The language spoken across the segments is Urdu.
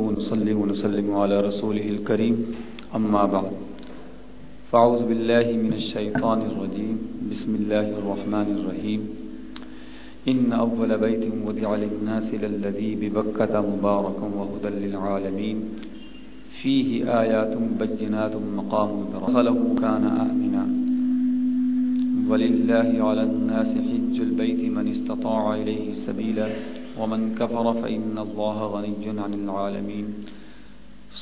ونصلي ونسلم على رسوله الكريم. أما بعد، فأعوذ بالله من الشيطان الرجيم. بسم الله الرحمن الرحيم. إن أول بيت وضع للناس للذي ببكة مباركا وهدى للعالمين. فيه آيات بجنات مقام دخله كان آمنا. ولله على الناس حج البيت من استطاع إليه سبيلا. ومن كفر فإن الله غني عن العالمين.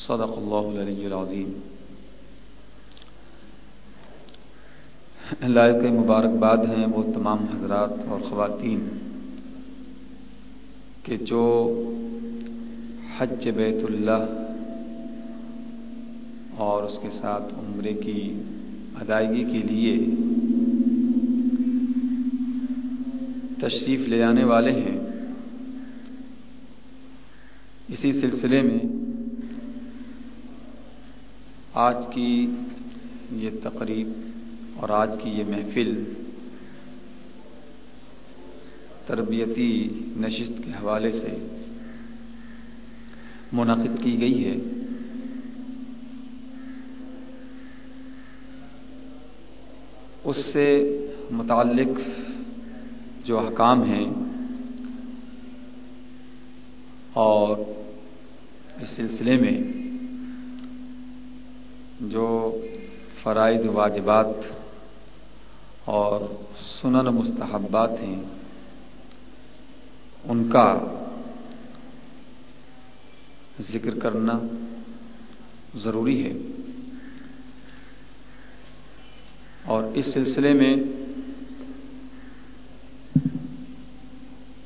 صدق الله العلي العظيم. لائق مبارکباد ہیں وہ تمام حضرات اور خواتین کہ جو حج بیت اللہ اور اس کے ساتھ عمرے کی ادائیگی کے لیے تشریف لے جانے والے ہیں اسی سلسلے میں آج کی یہ تقریب اور آج کی یہ محفل تربیتی نشست کے حوالے سے منعقد کی گئی ہے۔ اس سے متعلق جو حکام ہیں اور اس سلسلے میں جو فرائض واجبات اور سنن مستحبات ہیں، ان کا ذکر کرنا ضروری ہے۔ اور اس سلسلے میں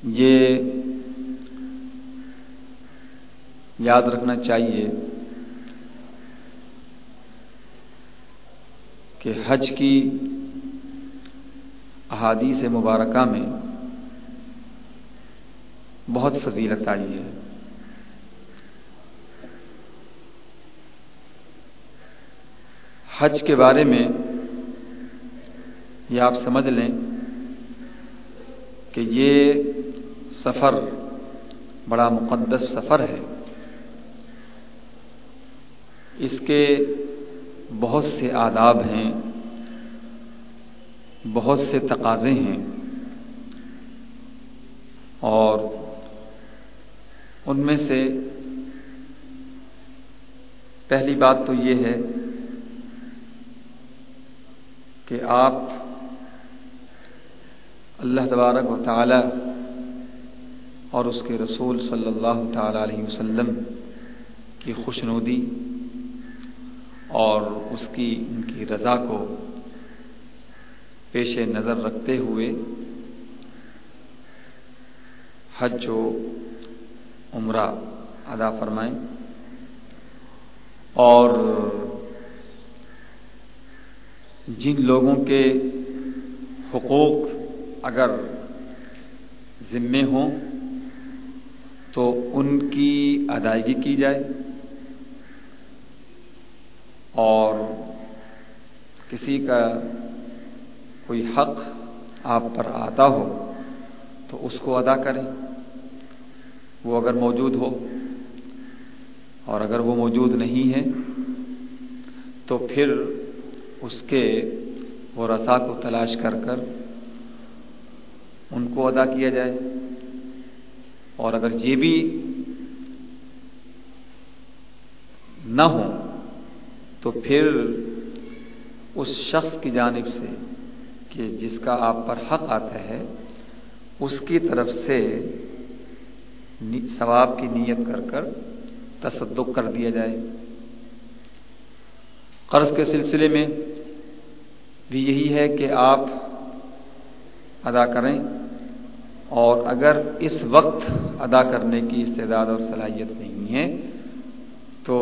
یہ یاد رکھنا چاہیے کہ حج کی احادیث مبارکہ میں بہت فضیلت آئی ہے۔ حج کے بارے میں یہ آپ سمجھ لیں کہ یہ سفر بڑا مقدس سفر ہے۔ اس کے بہت سے آداب ہیں، بہت سے تقاضے ہیں، اور ان میں سے پہلی بات تو یہ ہے کہ آپ اللہ تبارک و تعالی اور اس کے رسول صلی اللہ تعالی علیہ وسلم کی خوشنودی اور اس کی، ان کی رضا کو پیش نظر رکھتے ہوئے حج و عمرہ ادا فرمائیں۔ اور جن لوگوں کے حقوق اگر ذمے ہوں تو ان کی ادائیگی کی جائے۔ اور کسی کا کوئی حق آپ پر آتا ہو تو اس کو ادا کریں۔ وہ اگر موجود ہو اور اگر وہ موجود نہیں ہے تو پھر اس کے وہ رسا کو تلاش کر کر ان کو ادا کیا جائے۔ اور اگر یہ بھی نہ ہو تو پھر اس شخص کی جانب سے کہ جس کا آپ پر حق آتا ہے، اس کی طرف سے ثواب کی نیت کر کر تصدق کر دیا جائے۔ قرض کے سلسلے میں بھی یہی ہے کہ آپ ادا کریں اور اگر اس وقت ادا کرنے کی استعداد اور صلاحیت نہیں ہے تو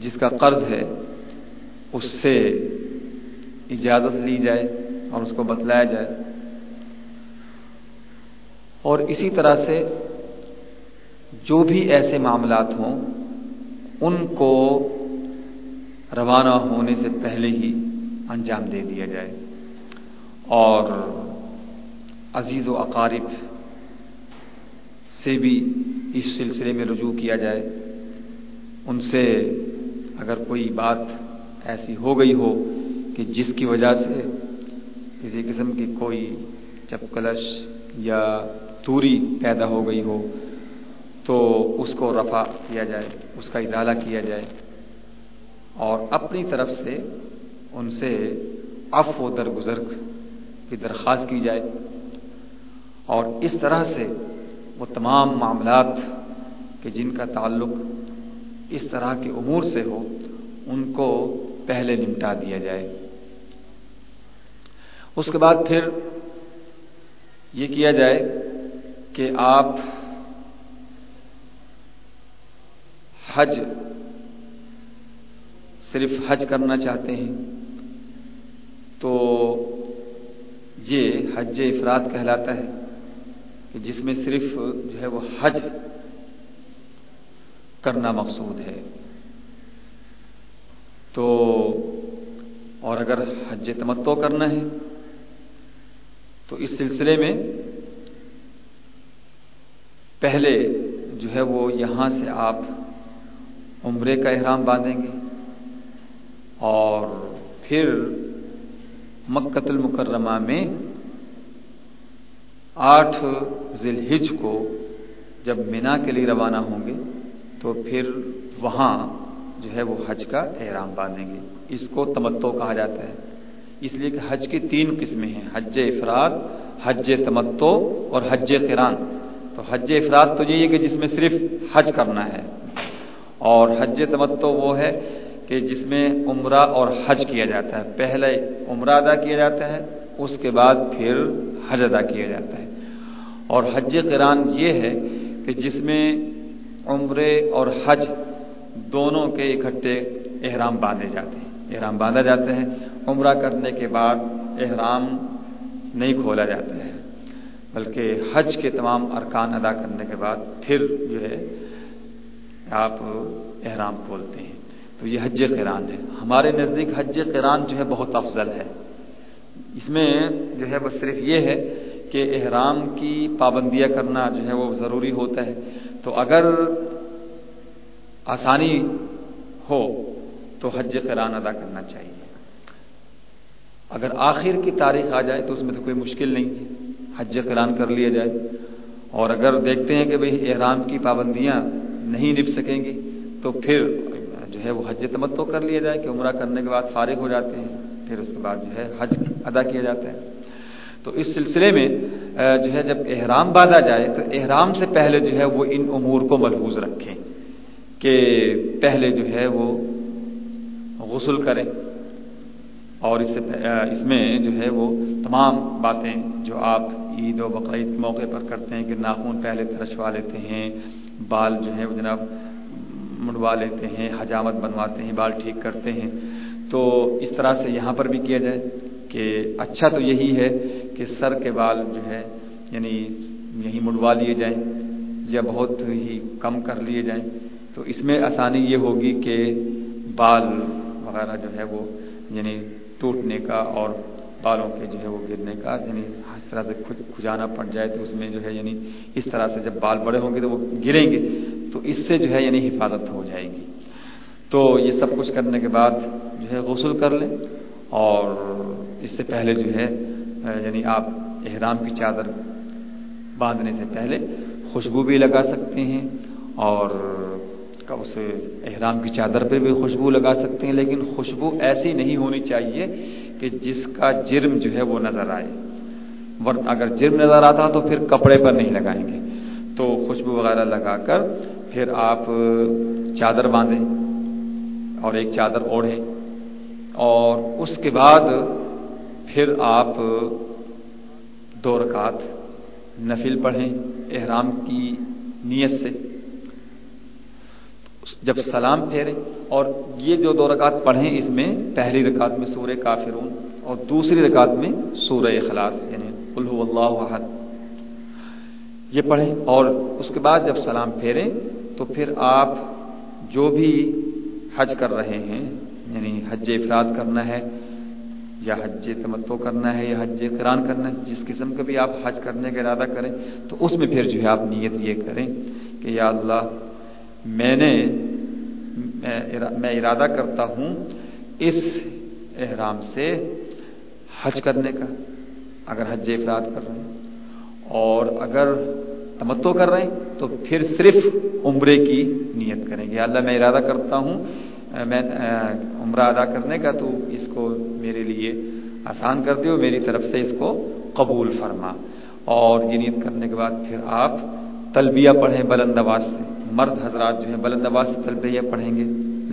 جس کا قرض ہے، اس سے اجازت لی جائے اور اس کو بتلایا جائے۔ اور اسی طرح سے جو بھی ایسے معاملات ہوں، ان کو روانہ ہونے سے پہلے ہی انجام دے دیا جائے۔ اور عزیز و اقارب سے بھی اس سلسلے میں رجوع کیا جائے۔ ان سے اگر کوئی بات ایسی ہو گئی ہو کہ جس کی وجہ سے کسی قسم کی کوئی چپکلش یا توری پیدا ہو گئی ہو تو اس کو رفع کیا جائے، اس کا ادالہ کیا جائے اور اپنی طرف سے ان سے اف و درگزر کی درخواست کی جائے اور اس طرح سے وہ تمام معاملات کہ جن کا تعلق اس طرح کے امور سے ہو، ان کو پہلے نمٹا دیا جائے۔ اس کے بعد پھر یہ کیا جائے کہ آپ حج، صرف حج کرنا چاہتے ہیں، تو یہ حج افراد کہلاتا ہے کہ جس میں صرف جو ہے وہ حج کرنا مقصود ہے۔ تو اور اگر حج تمتو کرنا ہے، تو اس سلسلے میں پہلے جو ہے وہ یہاں سے آپ عمرے کا احرام باندھیں گے اور پھر مکت المکرمہ میں آٹھ ذی الحج کو جب مینا کے لیے روانہ ہوں گے تو پھر وہاں جو ہے وہ حج کا احرام باندھیں گے۔ اس کو تمتو کہا جاتا ہے۔ اس لیے کہ حج کی تین قسمیں ہیں، حج افراد، حج تمتو اور حج قران۔ تو حج افراد تو یہی ہے کہ جس میں صرف حج کرنا ہے۔ اور حج تمتو وہ ہے کہ جس میں عمرہ اور حج کیا جاتا ہے۔ پہلے عمرہ ادا کیا جاتا ہے، اس کے بعد پھر حج ادا کیا جاتا ہے۔ اور حج قران یہ ہے کہ جس میں عمرے اور حج دونوں کے اکٹھے احرام باندھے جاتے ہیں۔ احرام باندھا جاتا ہے عمرہ کرنے کے بعد احرام نہیں کھولا جاتا ہے۔ بلکہ حج کے تمام ارکان ادا کرنے کے بعد پھر جو ہے آپ احرام کھولتے ہیں۔ تو یہ حج قران ہے۔ ہمارے نزدیک حج قران جو ہے بہت افضل ہے۔ اس میں جو ہے وہ صرف یہ ہے کہ احرام کی پابندیاں کرنا جو ہے وہ ضروری ہوتا ہے۔ تو اگر آسانی ہو تو حج قران ادا کرنا چاہیے۔ اگر آخر کی تاریخ آ جائے تو اس میں تو کوئی مشکل نہیں ہے۔ حج قران کر لیا جائے۔ اور اگر دیکھتے ہیں کہ بھئی احرام کی پابندیاں نہیں نپ سکیں گی تو پھر جو ہے وہ حج تمتو کر لیا جائے کہ عمرہ کرنے کے بعد فارغ ہو جاتے ہیں۔ پھر اس کے بعد جو ہے حج ادا کیا جاتا ہے۔ تو اس سلسلے میں جو ہے جب احرام باندھا جائے، تو احرام سے پہلے جو ہے وہ ان امور کو ملحوظ رکھیں کہ پہلے جو ہے وہ غسل کریں اور اس سے اس میں جو ہے وہ تمام باتیں جو آپ عید و بقرعید کے موقع پر کرتے ہیں، کہ ناخون پہلے ترشوا لیتے ہیں، بال جو ہے وہ جناب منڈوا لیتے ہیں، حجامت بنواتے ہیں، بال ٹھیک کرتے ہیں۔ تو اس طرح سے یہاں پر بھی کیا جائے کہ اچھا تو یہی ہے کہ سر کے بال جو ہے یعنی یہیں منڈوا لیے جائیں یا بہت ہی کم کر لیے جائیں، تو اس میں آسانی یہ ہوگی کہ بال وغیرہ جو ہے وہ یعنی ٹوٹنے کا اور بالوں کے جو ہے وہ گرنے کا یعنی اس طرح سے کھجانا پڑ جائے تو اس میں جو ہے یعنی اس طرح سے جب بال بڑے ہوں گے تو وہ گریں گے، تو اس سے جو ہے یعنی حفاظت ہو جائے گی۔ تو یہ سب کچھ کرنے کے بعد جو ہے، غسل کر لیں اور اس سے پہلے جو ہے یعنی آپ احرام کی چادر باندھنے سے پہلے خوشبو بھی لگا سکتے ہیں اور اس احرام کی چادر پہ بھی خوشبو لگا سکتے ہیں، لیکن خوشبو ایسی نہیں ہونی چاہیے کہ جس کا جرم جو ہے وہ نظر آئے۔ ورنہ اگر جرم نظر آتا تو پھر کپڑے پر نہیں لگائیں گے۔ تو خوشبو وغیرہ لگا کر پھر آپ چادر باندھیں اور ایک چادر اوڑھیں اور اس کے بعد پھر آپ دو رکعت نفل پڑھیں احرام کی نیت سے۔ جب سلام پھیرے اور یہ جو دو رکعت پڑھیں اس میں پہلی رکعت میں سورہ کافرون اور دوسری رکعت میں سورہ اخلاص یعنی الح اللہ احد۔ یہ پڑھیں اور اس کے بعد جب سلام پھیریں تو پھر آپ جو بھی حج کر رہے ہیں یعنی حج افراد کرنا ہے یا حج تمتو کرنا ہے یا حج قرآن کرنا ہے، جس قسم کا بھی آپ حج کرنے کا ارادہ کریں، تو اس میں پھر جو ہے آپ نیت یہ کریں کہ کہ یا اللہ، میں نے، میں ارادہ کرتا ہوں اس احرام سے حج کرنے کا، اگر حج افراد کر رہے ہیں۔ اور اگر تمتو کر رہے ہیں، تو پھر صرف عمرے کی نیت کریں گے اللہ، میں ارادہ کرتا ہوں میں عمرہ ادا کرنے کا، تو اس کو میرے لیے آسان کر دیو، میری طرف سے اس کو قبول فرما۔ اور یہ نیت کرنے کے بعد پھر آپ تلبیہ پڑھیں بلند آواز سے۔ مرد حضرات جو ہیں، بلند آواز سے تلبیہ پڑھیں گے۔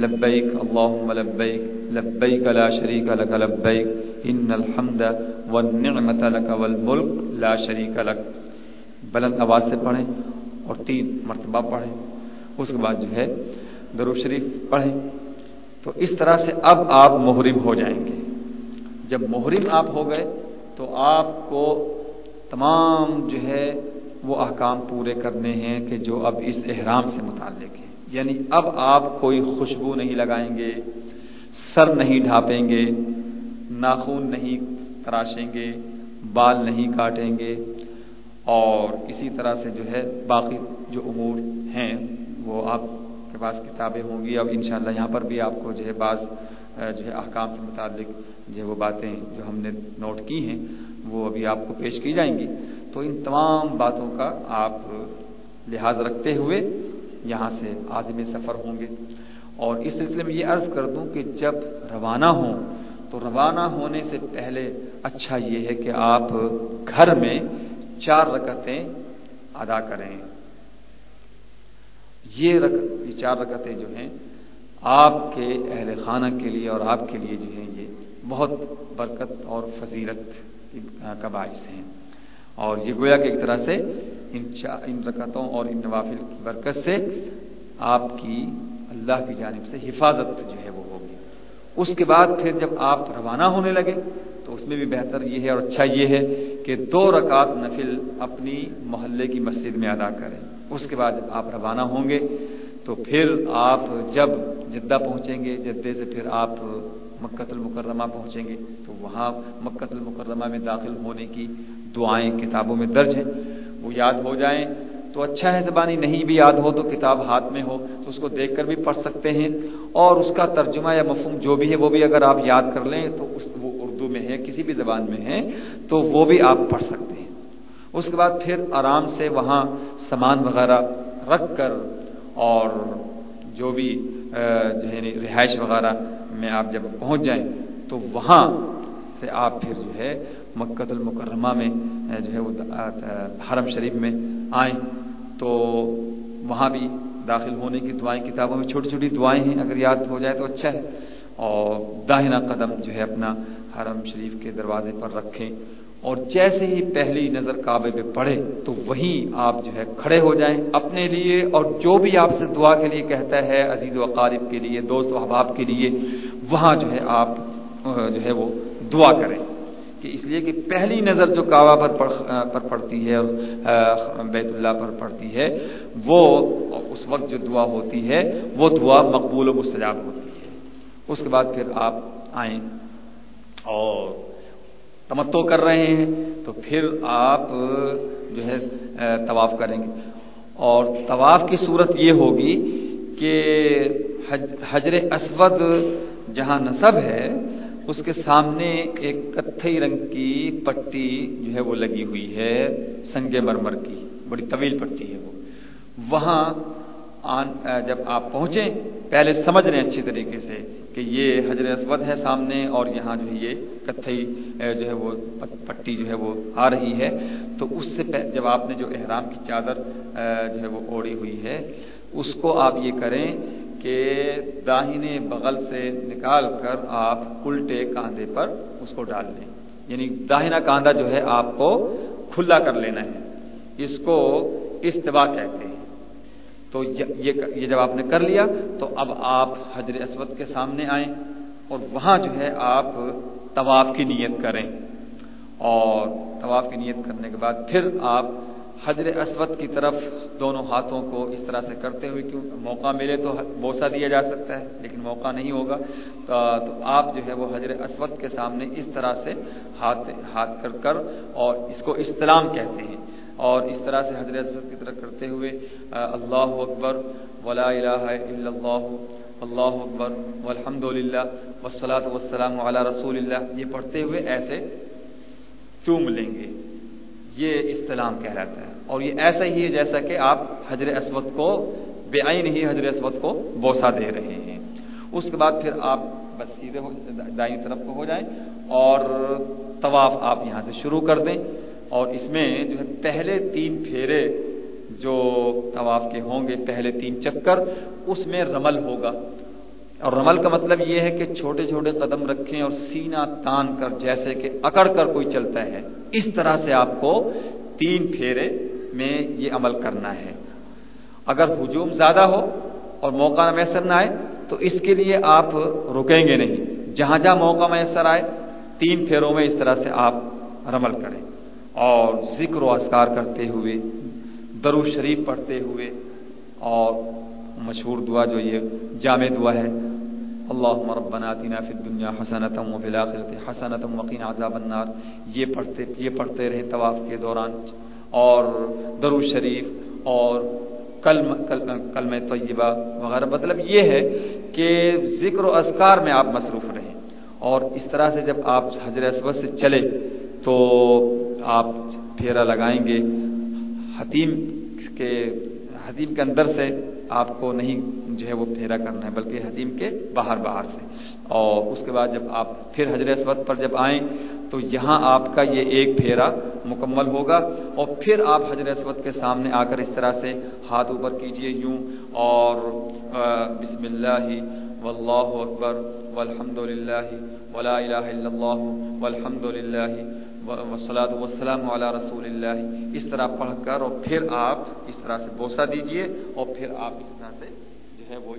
لبیک، اللہم لبیک لبیک لا شریک لک، لبیک، ان الحمد والنعمت لک والملک لا شریک لک۔ بلند آواز سے پڑھیں اور تین مرتبہ پڑھیں۔ اس کے بعد جو ہے درو شریف پڑھیں۔ تو اس طرح سے اب آپ محرم ہو جائیں گے۔ جب محرم آپ ہو گئے تو آپ کو تمام جو ہے وہ احکام پورے کرنے ہیں کہ جو اب اس احرام سے متعلق ہیں۔ یعنی اب آپ کوئی خوشبو نہیں لگائیں گے، سر نہیں ڈھانپیں گے، ناخون نہیں تراشیں گے، بال نہیں کاٹیں گے، اور اسی طرح سے جو ہے باقی جو امور ہیں وہ آپ کے پاس کتابیں ہوں گی، اب انشاءاللہ یہاں پر بھی آپ کو جو ہے بعض جو ہے احکام سے متعلق جو ہے وہ باتیں جو ہم نے نوٹ کی ہیں، وہ ابھی آپ کو پیش کی جائیں گی۔ تو ان تمام باتوں کا آپ لحاظ رکھتے ہوئے یہاں سے عازم سفر ہوں گے۔ اور اس سلسلے میں یہ عرض کر دوں کہ جب روانہ ہوں، تو روانہ ہونے سے پہلے اچھا یہ ہے کہ آپ گھر میں چار رکعتیں ادا کریں۔ یہ رک یہ چار رکعتیں جو ہیں، آپ کے اہل خانہ کے لیے اور آپ کے لیے جو ہیں، یہ بہت برکت اور فضیلت کا باعث ہیں۔ اور یہ گویا کہ ایک طرح سے ان ان رکعتوں اور ان نوافل کی برکت سے آپ کی اللہ کی جانب سے حفاظت جو ہے وہ ہوگی۔ اس کے بعد پھر جب آپ روانہ ہونے لگے، تو اس میں بھی بہتر یہ ہے اور اچھا یہ ہے کہ دو رکعت نفل اپنی محلے کی مسجد میں ادا کریں۔ اس کے بعد آپ روانہ ہوں گے، تو پھر آپ جب جدہ پہنچیں گے، جدے سے پھر آپ مکت المکرمہ پہنچیں گے، تو وہاں مکت المکرمہ میں داخل ہونے کی دعائیں کتابوں میں درج ہیں۔ وہ یاد ہو جائیں۔ تو اچھا ہے، زبانی نہیں بھی یاد ہو تو کتاب ہاتھ میں ہو، تو اس کو دیکھ کر بھی پڑھ سکتے ہیں۔ اور اس کا ترجمہ یا مفہوم جو بھی ہے، وہ بھی اگر آپ یاد کر لیں، تو اس وہ اردو میں ہے، کسی بھی زبان میں ہے، تو وہ بھی آپ پڑھ سکتے ہیں۔ اس کے بعد پھر آرام سے وہاں سامان وغیرہ رکھ کر اور جو بھی جو ہے یعنی رہائش وغیرہ میں آپ جب پہنچ جائیں تو وہاں سے آپ پھر جو ہے مکت المکرمہ میں جو ہے وہ حرم شریف میں آئیں۔ تو وہاں بھی داخل ہونے کی دعائیں، کتابوں میں چھوٹی چھوٹی دعائیں ہیں، اگر یاد ہو جائے تو اچھا ہے۔ اور داہنا قدم جو ہے اپنا حرم شریف کے دروازے پر رکھیں۔ اور جیسے ہی پہلی نظر کعبے پہ پڑے تو وہیں آپ جو ہے کھڑے ہو جائیں اپنے لیے اور جو بھی آپ سے دعا کے لیے کہتا ہے، عزیز و اقارب کے لیے، دوست و احباب کے لیے، وہاں جو ہے آپ جو ہے وہ دعا کریں کہ اس لیے کہ پہلی نظر جو کعبہ پر پر پڑتی ہے بیت اللہ پر پڑتی ہے، وہ اس وقت جو دعا ہوتی ہے، وہ دعا مقبول و مستجاب ہوتی ہے۔ اس کے بعد پھر آپ آئیں اور تمتو کر رہے ہیں، تو پھر آپ جو ہے طواف کریں گے۔ اور طواف کی صورت یہ ہوگی کہ حجر اسود جہاں نصب ہے، اس کے سامنے ایک کتھئی رنگ کی پٹی جو ہے، وہ لگی ہوئی ہے، سنگ مرمر کی، بڑی طویل پٹی ہے وہ۔ وہاں آن جب آپ پہنچیں، پہلے سمجھ لیں اچھی طریقے سے کہ یہ حجر اسود ہے سامنے اور یہاں جو ہے یہ کتھئی جو ہے وہ پٹی جو ہے وہ آ رہی ہے۔ تو اس سے جب آپ نے جو احرام کی چادر جو ہے وہ اوڑی ہوئی ہے، اس کو آپ یہ کریں کہ داہنے بغل سے نکال کر آپ الٹے کاندھے پر اس کو ڈال لیں۔ یعنی داہنا کاندھا جو ہے آپ کو کھلا کر لینا ہے۔ اس کو استوا کہتے ہیں۔ تو یہ جب آپ نے کر لیا تو اب آپ حضر اسود کے سامنے آئیں اور وہاں جو ہے آپ طواف کی نیت کریں۔ اور طواف کی نیت کرنے کے بعد پھر آپ حضر اسود کی طرف دونوں ہاتھوں کو اس طرح سے کرتے ہوئے کیوں موقع ملے تو بوسا دیا جا سکتا ہے، لیکن موقع نہیں ہوگا۔ تو آپ جو ہے وہ حضر اسود کے سامنے اس طرح سے ہاتھ ہاتھ کر کر اور اس کو استلام کہتے ہیں۔ اور اس طرح سے حضرت اسود کی طرف کرتے ہوئے اللہ اکبر، ولا الہ الا اللہ اللہ اکبر، والحمد للہ وسلاۃ وسلام علی رسول اللہ، یہ پڑھتے ہوئے ایسے چوم لیں گے۔ یہ استلام کہلاتا ہے۔ اور یہ ایسا ہی ہے جیسا کہ آپ حضر اسود کو بے آئین ہی حضر اسود کو بوسا دے رہے ہیں۔ اس کے بعد پھر آپ بس سیدھے دائیں طرف کو ہو جائیں اور طواف آپ یہاں سے شروع کر دیں۔ اور اس میں جو ہے پہلے تین پھیرے جو طواف کے ہوں گے، پہلے تین چکر، اس میں رمل ہوگا۔ اور رمل کا مطلب یہ ہے کہ چھوٹے چھوٹے قدم رکھیں اور سینہ تان کر، جیسے کہ اکڑ کر کوئی چلتا ہے۔ اس طرح سے آپ کو تین پھیرے میں یہ عمل کرنا ہے۔ اگر ہجوم زیادہ ہو اور موقع میسر نہ آئے، تو اس کے لیے آپ رکیں گے نہیں۔ جہاں جہاں موقع میسر آئے، تین پھیروں میں اس طرح سے آپ رمل کریں۔ اور ذکر و اذکار کرتے ہوئے، درو شریف پڑھتے ہوئے، اور مشہور دعا جو یہ جامع دعا ہے اللہ ربنا آتنا فی الدنیا حسنتم و فی الاخرت حسنتم وقین عذاب النار۔ یہ پڑھتے یہ پڑھتے رہے طواف کے دوران۔ اور درو شریف اور کلم کلم طیبہ وغیرہ۔ مطلب یہ ہے کہ ذکر و اذکار میں آپ مصروف رہیں۔ اور اس طرح سے جب آپ حضرت اسود سے چلے تو آپ پھیرا لگائیں گے۔ حتیم کے حتیم کے اندر سے آپ کو نہیں جو ہے وہ پھیرا کرنا ہے، بلکہ حتیم کے باہر باہر سے۔ اور اس کے بعد جب آپ پھر حضرت اسود پر جب آئیں، تو یہاں آپ کا یہ ایک پھیرا مکمل ہوگا۔ اور پھر آپ حضرت اسود کے سامنے آ کر اس طرح سے ہاتھ اوپر کیجیے یوں اور بسم اللہ واللہ اکبر والحمد للہ ولا الہ الا اللہ والحمد للہ وسلاۃ وسلم علی رسول اللہ۔ اس طرح پڑھ کر اور پھر آپ اس طرح سے بوسا دیجیے اور پھر آپ اس طرح سے جو ہے وہ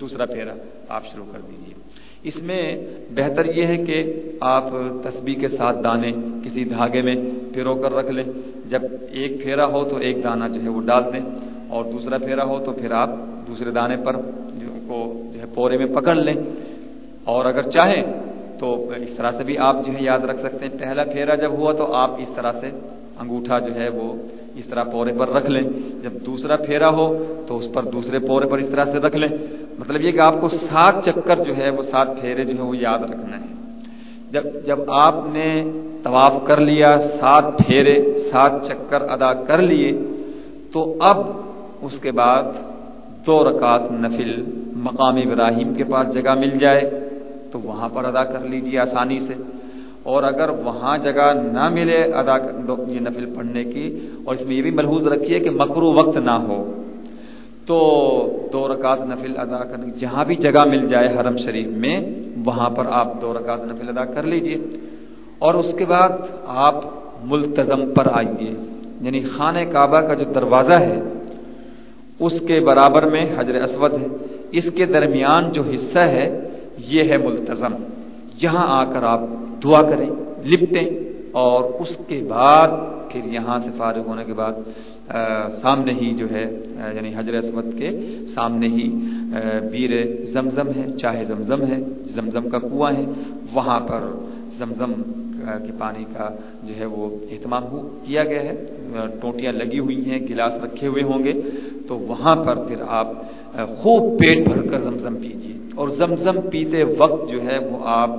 دوسرا پھیرا آپ شروع کر دیجیے۔ اس میں بہتر یہ ہے کہ آپ تسبیح کے ساتھ دانے کسی دھاگے میں پھرو کر رکھ لیں۔ جب ایک پھیرا ہو تو ایک دانہ جو ہے وہ ڈال دیں اور دوسرا پھیرا ہو تو پھر آپ دوسرے دانے پر کو جو ہے پورے میں پکڑ لیں۔ اور اگر چاہیں تو اس طرح سے بھی آپ جو ہے یاد رکھ سکتے ہیں۔ پہلا پھیرا جب ہوا تو آپ اس طرح سے انگوٹھا جو ہے وہ اس طرح پورے پر رکھ لیں۔ جب دوسرا پھیرا ہو تو اس پر دوسرے پورے پر اس طرح سے رکھ لیں۔ مطلب یہ کہ آپ کو سات چکر جو ہے وہ سات پھیرے جو ہے وہ یاد رکھنا ہے۔ جب جب آپ نے طواف کر لیا، سات پھیرے، سات چکر ادا کر لیے، تو اب اس کے بعد دو رکعت نفل مقام ابراہیم کے پاس جگہ مل جائے تو وہاں پر ادا کر لیجیے آسانی سے۔ اور اگر وہاں جگہ نہ ملے ادا یہ نفل پڑھنے کی، اور اس میں یہ بھی ملحوظ رکھیے کہ مکرو وقت نہ ہو، تو دو رکعت نفل ادا کرنے جہاں بھی جگہ مل جائے حرم شریف میں، وہاں پر آپ دو رکعت نفل ادا کر لیجیے۔ اور اس کے بعد آپ ملتظم پر آئیے یعنی خانہ کعبہ کا جو دروازہ ہے، اس کے برابر میں حجر اسود ہے۔ اس کے درمیان جو حصہ ہے، یہ ہے ملتظم یہاں آ کر آپ دعا کریں، لپٹیں اور اس کے بعد، پھر یہاں سے فارغ ہونے کے بعد سامنے ہی جو ہے یعنی حضرت اسود کے سامنے ہی بیر زمزم ہے چاہے زمزم ہے، زمزم کا کنواں ہے۔ وہاں پر زمزم کے پانی کا جو ہے وہ اہتمام کیا گیا ہے۔ ٹوٹیاں لگی ہوئی ہیں، گلاس رکھے ہوئے ہوں گے۔ تو وہاں پر پھر آپ خوب پیٹ بھر کر زمزم پیجیے۔ اور زمزم پیتے وقت جو ہے وہ آپ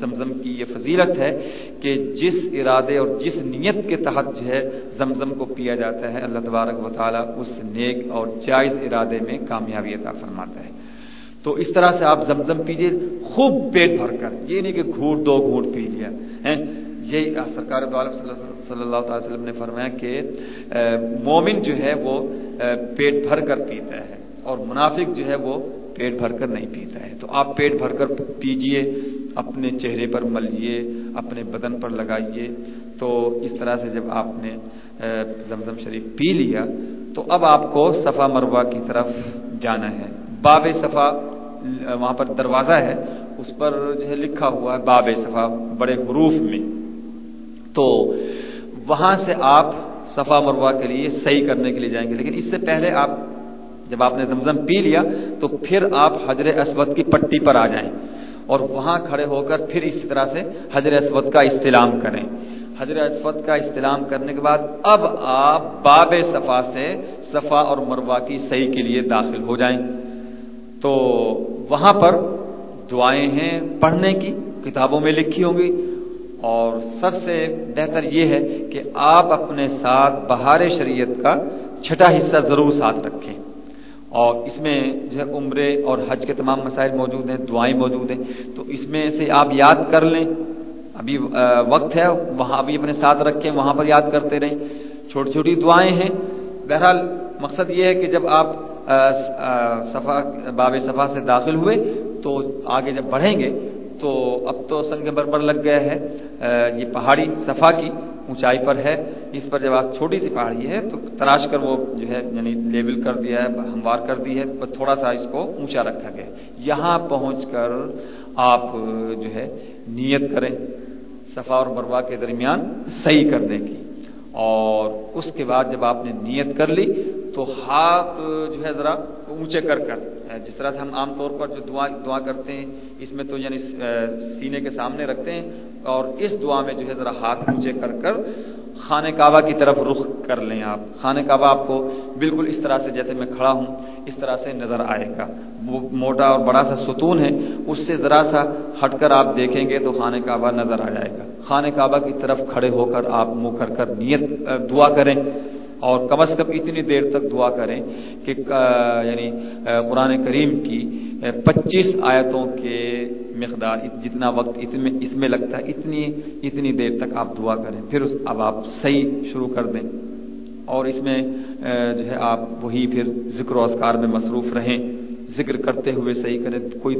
زمزم کی یہ فضیلت ہے کہ جس ارادے اور جس نیت کے تحت جو ہے زمزم کو پیا جاتا ہے، اللہ تبارک و تعالیٰ اس نیک اور جائز ارادے میں کامیابی عطا فرماتا ہے۔ تو اس طرح سے آپ زمزم پیجیے، خوب پیٹ بھر کر، یہ نہیں کہ گھوٹ دو گھوٹ پی لیا۔ یہ سرکار صلی اللہ تعالی وسلم نے فرمایا کہ مومن جو ہے وہ پیٹ بھر کر پیتا ہے۔ اور منافق جو ہے وہ پیٹ بھر کر نہیں پیتا ہے۔ تو آپ پیٹ بھر کر پیجئے، اپنے چہرے پر ملیے اپنے بدن پر لگائیے۔ تو اس طرح سے جب آپ نے زمزم شریف پی لیا، تو اب آپ کو صفا مروا کی طرف جانا ہے۔ باب صفا وہاں پر دروازہ ہے، اس پر جو ہے لکھا ہوا ہے باب صفا، بڑے حروف میں۔ تو وہاں سے آپ صفا مروا کے لیے صحیح کرنے کے لیے جائیں گے۔ لیکن اس سے پہلے آپ جب آپ نے زمزم پی لیا تو پھر آپ حضر اسود کی پٹی پر آ جائیں اور وہاں کھڑے ہو کر پھر اسی طرح سے حضر اسود کا استعلام کریں۔ حجر اسفت کا استلام کرنے کے بعد اب آپ باب صفا سے صفا اور مروا کی صحیح کے لیے داخل ہو جائیں۔ تو وہاں پر دعائیں ہیں پڑھنے کی، کتابوں میں لکھی ہوں گی۔ اور سب سے بہتر یہ ہے کہ آپ اپنے ساتھ بہار شریعت کا چھٹا حصہ ضرور ساتھ رکھیں۔ اور اس میں جو ہے عمرے اور حج کے تمام مسائل موجود ہیں، دعائیں موجود ہیں۔ تو اس میں سے آپ یاد کر لیں۔ ابھی وقت ہے، وہاں ابھی اپنے ساتھ رکھیں، وہاں پر یاد کرتے رہیں۔ چھوٹی چھوٹی دعائیں ہیں۔ بہرحال مقصد یہ ہے کہ جب آپ صفا، باب صفا سے داخل ہوئے تو آگے جب بڑھیں گے تو اب تو سنگ بربر لگ گیا ہے یہ پہاڑی صفا کی۔ اونچائی پر ہے، اس پر جب آپ چھوٹی سی پہاڑی ہے، تو تراش کر وہ جو ہے یعنی لیبل کر دیا ہے، ہموار کر دی ہے تھوڑا سا اس کو اونچا رکھا گیا یہاں پہنچ کر آپ جو ہے، نیت کریں، صفا اور مروا کے درمیان صحیح کرنے کی اور اس کے بعد جب آپ نے نیت کر لی تو ہاتھ جو ہے ذرا اونچے کر کر جس طرح سے ہم عام طور پر جو دعا دعا کرتے ہیں، اس میں تو یعنی سینے کے سامنے رکھتے ہیں اور اس دعا میں جو ہے ذرا ہاتھ اونچے کر کر خانہ کعبہ کی طرف رخ کر لیں آپ۔ خانہ کعبہ آپ کو بالکل اس طرح سے جیسے میں کھڑا ہوں، اس طرح سے نظر آئے گا۔ وہ موٹا اور بڑا سا ستون ہے، اس سے ذرا سا ہٹ کر آپ دیکھیں گے تو خانہ کعبہ نظر آ جائے گا۔ خانہ کعبہ کی طرف کھڑے ہو کر آپ منہ کر کر نیت دعا کریں۔ اور کم از کم اتنی دیر تک دعا کریں کہ یعنی قرآن کریم کی پچیس آیتوں کے مقدار، جتنا وقت اس میں لگتا ہے، اتنی اتنی دیر تک آپ دعا کریں، پھر اس اب آپ صحیح شروع کر دیں۔ اور اس میں جو ہے، آپ وہی پھر ذکر و اذکار میں مصروف رہیں۔ ذکر کرتے ہوئے صحیح کریں، کوئی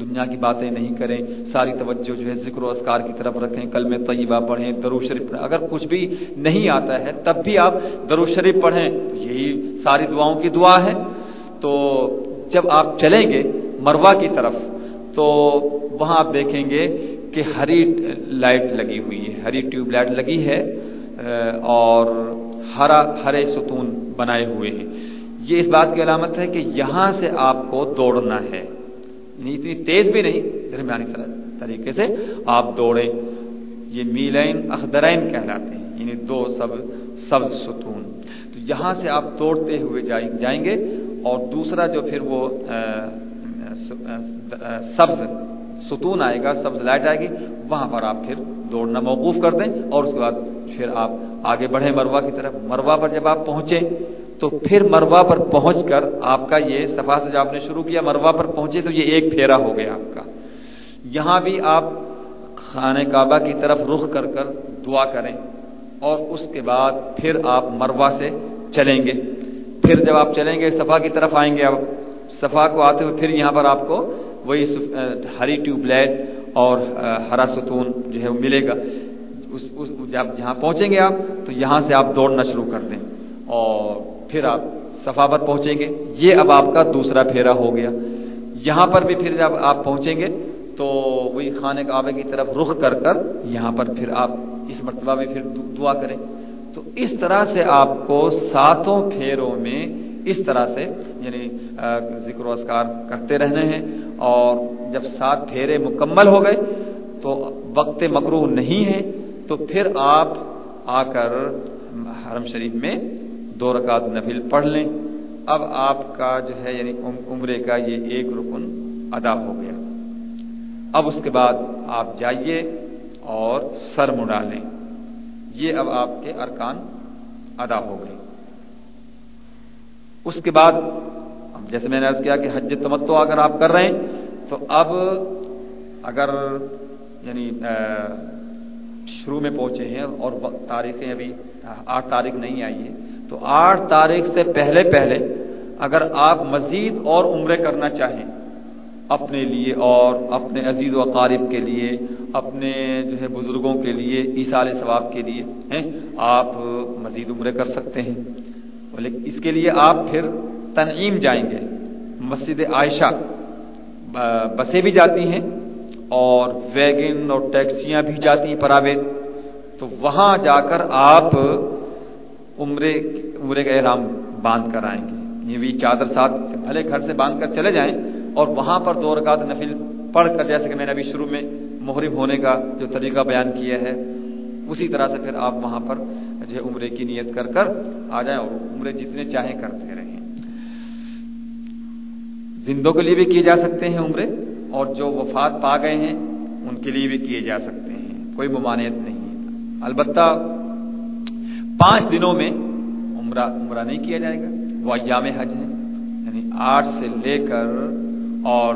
دنیا کی باتیں نہیں کریں، ساری توجہ جو ہے ذکر و اذکار کی طرف رکھیں کل میں طیبہ پڑھیں، درو شریف پڑھیں۔ اگر کچھ بھی نہیں آتا ہے، تب بھی آپ درو شریف پڑھیں۔ یہی ساری دعاؤں کی دعا ہے۔ تو جب آپ چلیں گے مروا کی طرف، تو وہاں آپ دیکھیں گے کہ ہری لائٹ لگی ہوئی ہے، ہری ٹیوب لائٹ لگی ہے اور ہرا، ہرے ستون بنائے ہوئے ہیں۔ یہ اس بات کی علامت ہے کہ یہاں سے آپ کو دوڑنا ہے۔ یعنی اتنی تیز بھی نہیں، درمیانی طریقے سے آپ دوڑیں۔ یہ میلین اخدرین کہلاتے ہیں یعنی دو سب سبز ستون۔ تو یہاں سے آپ دوڑتے ہوئے جائیں گے اور دوسرا جو پھر وہ سبز ستون آئے گا، سبز لائٹ آئے گی، وہاں پر آپ پھر دوڑنا موقوف کر دیں اور اس کے بعد پھر آپ آگے بڑھیں مروا کی طرف۔ مروا پر جب آپ پہنچیں تو پھر مروا پر پہنچ کر آپ کا یہ صفا سے جب آپ نے شروع کیا مروا پر پہنچے تو یہ ایک پھیرا ہو گیا آپ کا۔ یہاں بھی آپ خانہ کعبہ کی طرف رخ کر کر دعا کریں اور اس کے بعد پھر آپ مروا سے چلیں گے۔ پھر جب آپ چلیں گے صفا کی طرف آئیں گے اب صفا کو آتے ہوئے پھر یہاں پر آپ کو وہی ہری ٹیوب لائٹ اور ہرا ستون جو ہے وہ ملے گا۔ اس اس، جب جہاں پہنچیں گے آپ، تو یہاں سے آپ دوڑنا شروع کر دیں اور پھر آپ صفا پر پہنچیں گے۔ یہ اب آپ کا دوسرا پھیرا ہو گیا۔ یہاں پر بھی پھر جب آپ پہنچیں گے، تو وہی خانہ کعبے کی طرف رخ کر کر یہاں پر پھر آپ اس مرتبہ میں پھر دعا کریں۔ تو اس طرح سے آپ کو ساتوں پھیروں میں اس طرح سے یعنی ذکر و اذکار کرتے رہنے ہیں۔ اور جب سات پھیرے مکمل ہو گئے، تو وقت مکرو نہیں ہے۔ تو پھر آپ آ کر حرم شریف میں دو رکعت نفل پڑھ لیں۔ اب آپ کا جو ہے یعنی عمرے کا یہ ایک رکن ادا ہو گیا۔ اب اس کے بعد آپ جائیے اور سر مڈا لیں۔ یہ اب آپ کے ارکان ادا ہو گئے۔ اس کے بعد جیسے میں نے عرض کیا کہ حج تمتو اگر آپ کر رہے ہیں، تو اب اگر یعنی شروع میں پہنچے ہیں اور تاریخیں ابھی آٹھ تاریخ نہیں آئی ہے تو آٹھ تاریخ سے پہلے پہلے اگر آپ مزید اور عمرے کرنا چاہیں، اپنے لیے اور اپنے عزیز و اقارب کے لیے، اپنے جو ہے بزرگوں کے لیے عیسال ثواب کے لیے، ہیں، آپ مزید عمرے کر سکتے ہیں۔ لیکن اس کے لیے آپ پھر تنعیم جائیں گے۔ مسجد عائشہ بسیں بھی جاتی ہیں اور ویگن اور ٹیکسیاں بھی جاتی ہیں پرائیویٹ تو وہاں جا کر آپ عمرے عمرے کا احرام باندھ کر آئیں گے۔ یہ بھی چادر ساتھ بھلے گھر سے باندھ کر چلے جائیں اور وہاں پر دو رکعت نفل پڑھ کر، جیسے کہ میں نے ابھی شروع میں محرم ہونے کا جو طریقہ بیان کیا ہے، اسی طرح سے پھر آپ وہاں پر جو ہے عمرے کی نیت کر کر آ جائیں اور عمرے جتنے چاہیں کرتے رہیں۔ زندوں کے لیے بھی کیے جا سکتے ہیں عمرے اور جو وفات پا گئے ہیں، ان کے لیے بھی کیے جا سکتے ہیں۔ کوئی ممانعت نہیں۔ البتہ پانچ دنوں میں عمرہ عمرہ نہیں کیا جائے گا۔ وہ ایام حج ہے یعنی آٹھ سے لے کر اور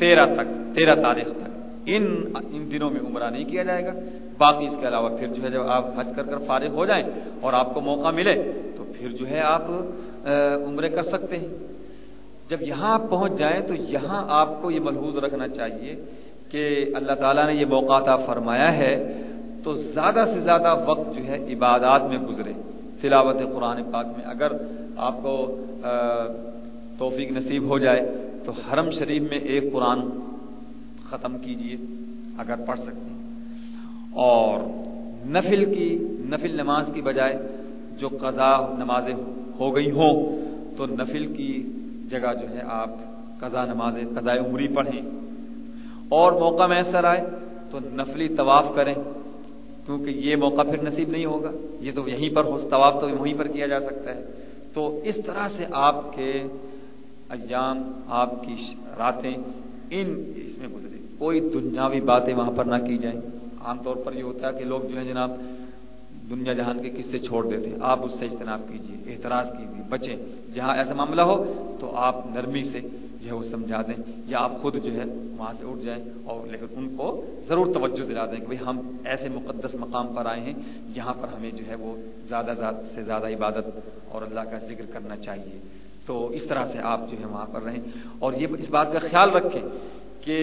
تیرہ تک، تیرہ تاریخ تک۔ ان ان دنوں میں عمرہ نہیں کیا جائے گا۔ باقی اس کے علاوہ پھر جو ہے، جب آپ حج کر کر فارغ ہو جائیں اور آپ کو موقع ملے، تو پھر جو ہے آپ عمرے کر سکتے ہیں۔ جب یہاں آپ پہنچ جائیں تو یہاں آپ کو یہ ملحوظ رکھنا چاہیے کہ اللہ تعالیٰ نے یہ موقع تھا فرمایا ہے تو زیادہ سے زیادہ وقت جو ہے عبادات میں گزرے، تلاوت قرآن پاک میں۔ اگر آپ کو توفیق نصیب ہو جائے تو حرم شریف میں ایک قرآن ختم کیجیے، اگر پڑھ سکتے ہیں۔ اور نفل کی، نفل نماز کی بجائے جو قضا نمازیں ہو گئی ہوں، تو نفل کی جگہ جو ہے آپ قضا نمازیں، قضاء عمری پڑھیں۔ اور موقع میسر آئے تو نفلی طواف کریں، کیونکہ یہ موقع پھر نصیب نہیں ہوگا۔ یہ تو یہیں پر ہو، طواف تو وہیں پر کیا جا سکتا ہے۔ تو اس طرح سے آپ کے ایام، آپ کی راتیں ان اس میں گزرے۔ کوئی دنیاوی باتیں وہاں پر نہ کی جائیں۔ عام طور پر یہ ہوتا ہے کہ لوگ جو ہے جناب دنیا جہان کے قصے چھوڑ دیتے ہیں۔ آپ اس سے اجتناب کیجیے احتراج کیجیے بچیں۔ جہاں ایسا معاملہ ہو تو آپ نرمی سے جو ہے وہ سمجھا دیں یا آپ خود جو ہے وہاں سے اٹھ جائیں اور لیکن ان کو ضرور توجہ دلا دیں کہ بھائی ہم ایسے مقدس مقام پر آئے ہیں جہاں پر ہمیں جو ہے وہ زیادہ سے زیادہ عبادت اور اللہ کا ذکر کرنا چاہیے۔ تو اس طرح سے آپ جو ہے وہاں پر رہیں اور یہ اس بات کا خیال رکھیں کہ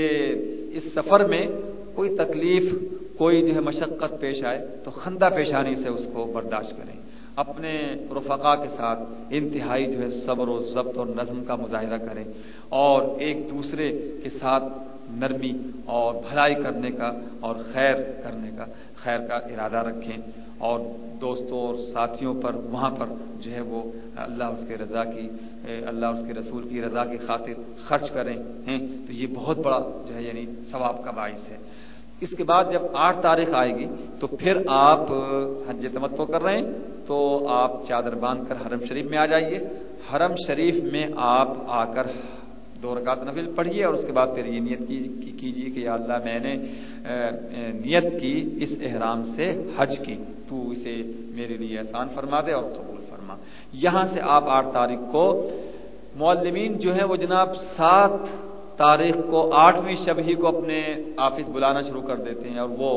اس سفر میں کوئی تکلیف کوئی جو ہے مشقت پیش آئے تو خندہ پیشانی سے اس کو برداشت کریں۔ اپنے رفقا کے ساتھ انتہائی جو ہے صبر و ضبط اور نظم کا مظاہرہ کریں اور ایک دوسرے کے ساتھ نرمی اور بھلائی کرنے کا اور خیر کرنے کا، خیر کا ارادہ رکھیں۔ اور دوستوں اور ساتھیوں پر، وہاں پر جو ہے وہ اللہ اس کے رضا کی، اللہ اس کے رسول کی رضا کی خاطر خرچ کریں۔ ہیں، تو یہ بہت بڑا جو ہے یعنی ثواب کا باعث ہے۔ اس کے بعد جب آٹھ تاریخ آئے گی، تو پھر آپ حج تمتو کر رہے ہیں، تو آپ چادر باندھ کر حرم شریف میں آ جائیے۔ حرم شریف میں آپ آ کر دو رکعت نفل پڑھیے اور اس کے بعد پھر یہ نیت کیجیے کہ یا اللہ میں نے نیت کی اس احرام سے حج کی۔ تو اسے میرے لیے احسان فرما دے اور قبول فرما۔ یہاں سے آپ آٹھ تاریخ کو معلمین جو ہیں وہ جناب سات تاریخ کو آٹھویں شب ہی کو اپنے آفس بلانا شروع کر دیتے ہیں اور وہ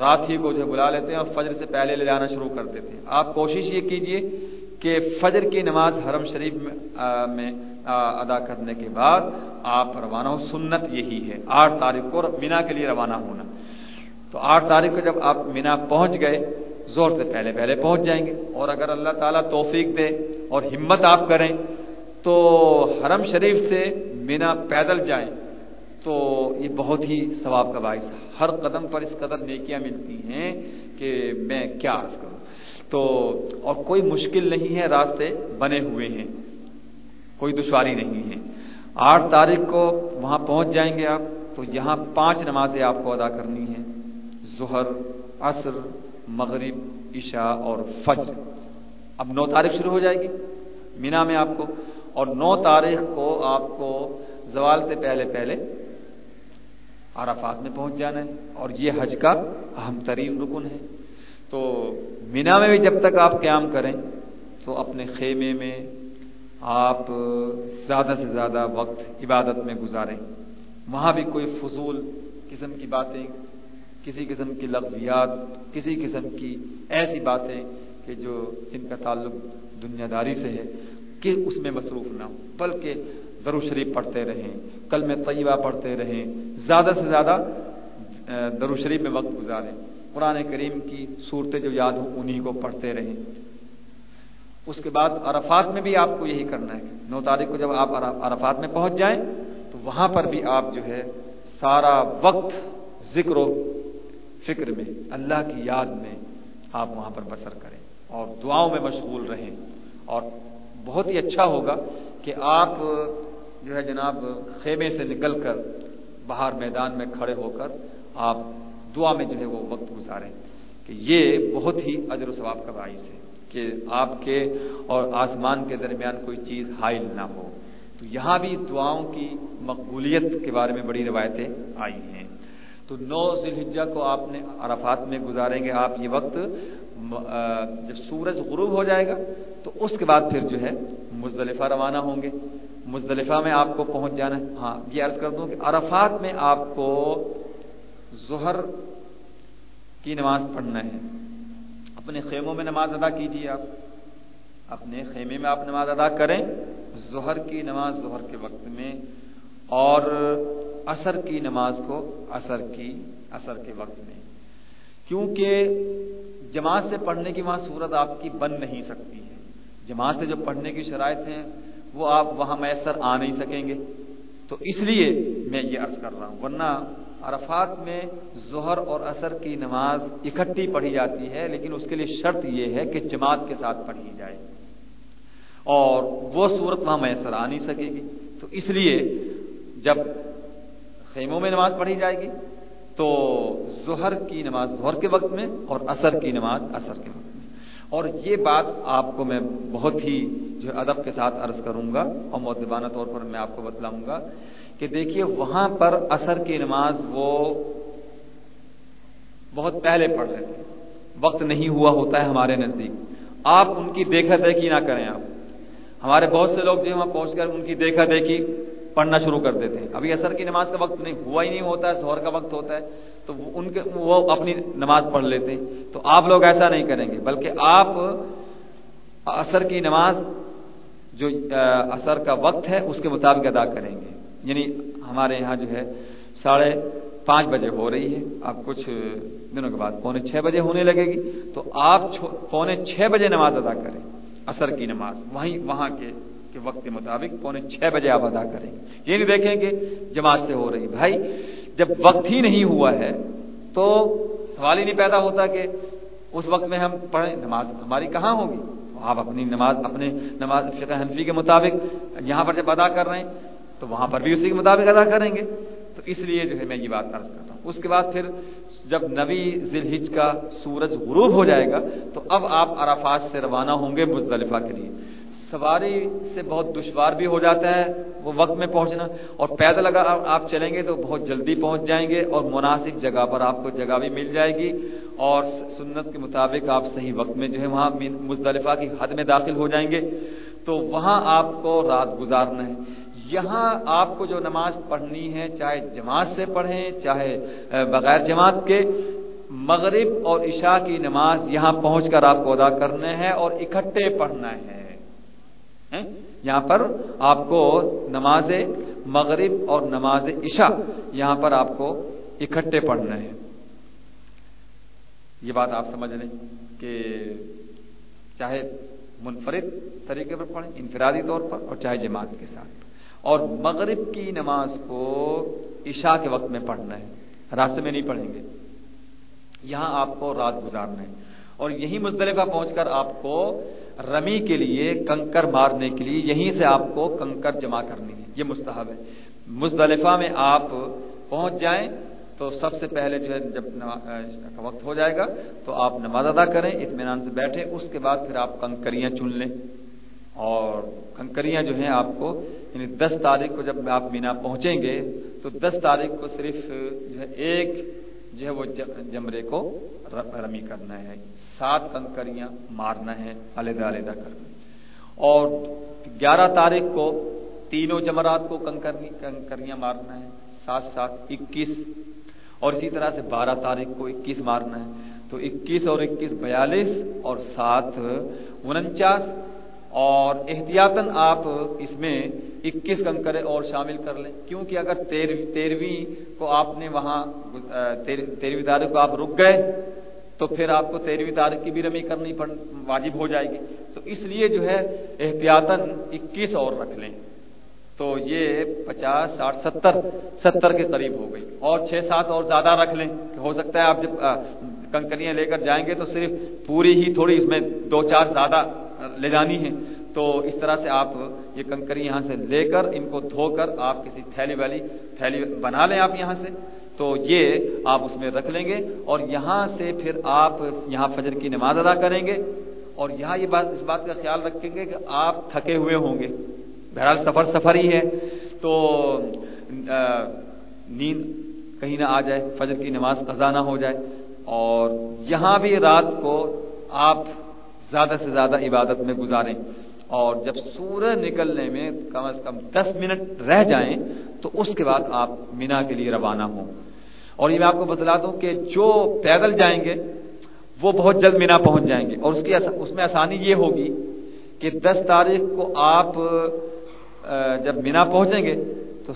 رات ہی کو جو بلا لیتے ہیں اور فجر سے پہلے لے جانا شروع کر دیتے ہیں۔ آپ کوشش یہ کیجیے کہ فجر کی نماز حرم شریف میں ادا کرنے کے بعد آپ روانہ ہو سنت یہی ہے، آٹھ تاریخ کو مینا کے لیے روانہ ہونا۔ تو آٹھ تاریخ کو جب آپ مینا پہنچ گئے زور سے پہلے پہلے پہنچ جائیں گے۔ اور اگر اللہ تعالیٰ توفیق دے اور ہمت آپ کریں تو حرم شریف سے مینا پیدل جائیں تو یہ بہت ہی ثواب کا باعث ہر قدم پر اس قدر نیکیاں ملتی ہیں کہ میں کیا عرض کروں۔ تو اور کوئی مشکل نہیں ہے، راستے بنے ہوئے ہیں۔ کوئی دشواری نہیں ہے۔ آٹھ تاریخ کو وہاں پہنچ جائیں گے آپ، تو یہاں پانچ نمازیں آپ کو ادا کرنی ہیں۔ ظہر، عصر، مغرب، عشاء اور فجر۔ اب نو تاریخ شروع ہو جائے گی مینا میں آپ کو۔ اور نو تاریخ کو آپ کو زوال سے پہلے پہلے عرفات میں پہنچ جانا ہے اور یہ حج کا اہم ترین رکن ہے۔ تو مینا میں بھی جب تک آپ قیام کریں تو اپنے خیمے میں آپ زیادہ سے زیادہ وقت عبادت میں گزاریں۔ وہاں بھی کوئی فضول قسم کی باتیں، کسی قسم کی لفظیات کسی قسم کی ایسی باتیں کہ جو جن کا تعلق دنیا داری سے ہے۔ کہ اس میں مصروف نہ ہو بلکہ ضرور شریف پڑھتے رہیں کل میں طیبہ پڑھتے رہیں، زیادہ سے زیادہ درو شریف میں وقت گزاریں۔ قرآن کریم کی صورتیں جو یاد ہوں، انہی کو پڑھتے رہیں۔ اس کے بعد عرفات میں بھی آپ کو یہی کرنا ہے نو تاریخ کو جب آپ عرفات میں پہنچ جائیں، تو وہاں پر بھی آپ جو ہے سارا وقت ذکر و فکر میں، اللہ کی یاد میں آپ وہاں پر بسر کریں اور دعاؤں میں مشغول رہیں۔ اور بہت ہی اچھا ہوگا کہ آپ جو ہے جناب خیمے سے نکل کر باہر میدان میں کھڑے ہو کر آپ دعا میں جو ہے وہ وقت گزاریں کہ یہ بہت ہی اجر و ثواب کا باعث ہے کہ آپ کے اور آسمان کے درمیان کوئی چیز حائل نہ ہو۔ تو یہاں بھی دعاؤں کی مقبولیت کے بارے میں بڑی روایتیں آئی ہیں۔ تو نو ذی الحجہ کو آپ نے عرفات میں گزاریں گے، آپ یہ وقت جب سورج غروب ہو جائے گا، تو اس کے بعد پھر جو ہے مزدلفہ روانہ ہوں گے۔ مزدلفہ میں آپ کو پہنچ جانا ہے۔ ہاں یہ عرض کر دوں کہ عرفات میں آپ کو ظہر کی نماز پڑھنا ہے۔ اپنے خیموں میں نماز ادا کیجیے آپ۔ اپنے خیمے میں آپ نماز ادا کریں۔ ظہر کی نماز ظہر کے وقت میں اور اثر کی نماز کو اثر کی اثر کے وقت میں۔ کیونکہ جماعت سے پڑھنے کی وہاں صورت آپ کی بن نہیں سکتی ہے۔ جماعت سے جو پڑھنے کی شرائط ہیں، وہ آپ وہاں میسر آ نہیں سکیں گے۔ تو اس لیے میں یہ عرض کر رہا ہوں، ورنہ عرفات میں ظہر اور اثر کی نماز اکٹھی پڑھی جاتی ہے، لیکن اس کے لیے شرط یہ ہے کہ جماعت کے ساتھ پڑھی جائے۔ اور وہ صورت وہاں میسر آ نہیں سکے گی۔ تو اس لیے جب خیموں میں نماز پڑھی جائے گی، تو ظہر کی نماز، ظہر کے وقت میں اور اثر کی نماز اثر کے وقت میں۔ اور یہ بات آپ کو میں بہت ہی جو ادب کے ساتھ عرض کروں گا اور معتبانہ طور پر میں آپ کو بتلاؤں گا کہ دیکھیے وہاں پر اثر کی نماز وہ بہت پہلے پڑھ رہے تھے وقت نہیں ہوا ہوتا ہے ہمارے نزدیک۔ آپ ان کی دیکھا دیکھی نہ کریں آپ۔ ہمارے بہت سے لوگ جو وہاں پہنچ کر ان کی دیکھا دیکھی پڑھنا شروع کر دیتے ہیں۔ ابھی اثر کی نماز کا وقت نہیں، ہوا ہی نہیں، ہوتا ہے زہر کا وقت ہوتا ہے۔ تو ان کے، وہ اپنی نماز پڑھ لیتے ہیں۔ تو آپ لوگ ایسا نہیں کریں گے، بلکہ آپ اثر کی نماز جو اثر کا وقت ہے، اس کے مطابق ادا کریں گے۔ یعنی ہمارے یہاں جو ہے، ساڑھے پانچ بجے ہو رہی ہے۔ اب کچھ دنوں کے بعد پونے چھ بجے ہونے لگے گی۔ تو آپ پونے چھ بجے نماز ادا کریں اثر کی نماز۔ وہیں، وہاں کے کے وقت کے مطابق پونے چھ بجے آپ ادا کریں۔ یہ نہیں دیکھیں کہ جماعت سے ہو رہی۔ بھائی، جب وقت ہی نہیں ہوا ہے تو سوال ہی نہیں پیدا ہوتا کہ اس وقت میں ہم پڑھیں۔ نماز ہماری کہاں ہوگی؟ آپ اپنی نماز، اپنے نماز فقہ حنفی کے مطابق یہاں پر جب ادا کر رہے ہیں تو وہاں پر بھی اسی کے مطابق ادا کریں گے۔ تو اس لیے جو ہے میں یہ بات عرض کرتا ہوں۔ اس کے بعد پھر جب نبی ذی کا سورج غروب ہو جائے گا تو اب آپ عرفات سے روانہ ہوں گے مزدلفہ کے لیے۔ سواری سے بہت دشوار بھی ہو جاتا ہے وہ وقت میں پہنچنا۔ اور پیدل اگر آپ چلیں گے تو بہت جلدی پہنچ جائیں گے اور مناسب جگہ پر آپ کو جگہ بھی مل جائے گی۔ اور سنت کے مطابق آپ صحیح وقت میں جو ہے وہاں مزدلفہ کی حد میں داخل ہو جائیں گے۔ تو وہاں آپ کو رات گزارنا ہے۔ یہاں آپ کو جو نماز پڑھنی ہے، چاہے جماعت سے پڑھیں، چاہے بغیر جماعت کے، مغرب اور عشاء کی نماز یہاں پہنچ کر آپ کو ادا کرنا ہے اور اکٹھے پڑھنا ہے۔ یہاں پر آپ کو نماز مغرب اور نماز عشاء یہاں پر آپ کو اکٹھے پڑھنا ہے۔ یہ بات آپ سمجھ لیں کہ چاہے منفرد طریقے پر پڑھیں، انفرادی طور پر اور چاہے جماعت کے ساتھ۔ اور مغرب کی نماز کو عشاء کے وقت میں پڑھنا ہے۔ راستے میں نہیں پڑھیں گے۔ یہاں آپ کو رات گزارنا ہے۔ اور یہی مزدلفہ پہنچ کر آپ کو رمی کے لیے کنکر مارنے کے لیے یہیں سے آپ کو کنکر جمع کرنی ہے، یہ مستحب ہے۔ مزدلفہ میں آپ پہنچ جائیں تو سب سے پہلے جو ہے جب وقت ہو جائے گا تو آپ نماز ادا کریں، اطمینان سے بیٹھے اس کے بعد پھر آپ کنکریاں چن لیں۔ اور کنکریاں جو ہیں آپ کو یعنی دس تاریخ کو جب آپ مینا پہنچیں گے تو دس تاریخ کو صرف جو ہے ایک جو ہے وہ جمرے کو رمی کرنا ہے۔ سات کنکریاں مارنا ہے، علیحدہ علیحدہ کرنا۔ اور گیارہ تاریخ کو تینوں جمرات کو کنکریاں مارنا ہے ساتھ ساتھ اکیس۔ اور اسی طرح سے بارہ تاریخ کو اکیس مارنا ہے۔ تو اکیس اور اکیس بیالیس اور سات انچاس۔ اور احتیاطاً آپ اس میں اکیس کنکرے اور شامل کر لیں۔ کیونکہ اگر تیرہویں کو آپ نے وہاں تیرہویں تاریخ کو آپ رک گئے، تو پھر آپ کو تیرہویں تاریخ کی بھی رمی کرنی پڑ، واجب ہو جائے گی۔ تو اس لیے جو ہے احتیاطاً اکیس اور رکھ لیں۔ تو یہ پچاس، ساٹھ، ستر ستر کے قریب ہو گئی۔ اور چھ، سات اور زیادہ رکھ لیں۔ ہو سکتا ہے آپ جب کنکریاں لے کر جائیں گے تو صرف پوری ہی تھوڑی اس میں دو، چار زیادہ لے جانی ہے تو اس طرح سے آپ یہ کنکری یہاں سے لے کر ان کو دھو کر آپ کسی تھیلی والی تھیلی بنا لیں آپ یہاں سے۔ تو یہ آپ اس میں رکھ لیں گے اور یہاں سے پھر آپ یہاں فجر کی نماز ادا کریں گے۔ اور یہاں یہ بات، اس بات کا خیال رکھیں گے کہ آپ تھکے ہوئے ہوں گے۔ بہرحال سفر سفر ہی ہے۔ تو نیند کہیں نہ آ جائے، فجر کی نماز قضا نہ ہو جائے۔ اور یہاں بھی رات کو آپ زیادہ سے زیادہ عبادت میں گزاریں اور جب سورج نکلنے میں کم از کم دس منٹ رہ جائیں تو اس کے بعد آپ مینا کے لیے روانہ ہوں۔ اور یہ میں آپ کو بتلا دوں کہ جو پیدل جائیں گے، وہ بہت جلد مینا پہنچ جائیں گے۔ اور اس کی اس میں آسانی یہ ہوگی کہ دس تاریخ کو آپ جب مینا پہنچیں گے تو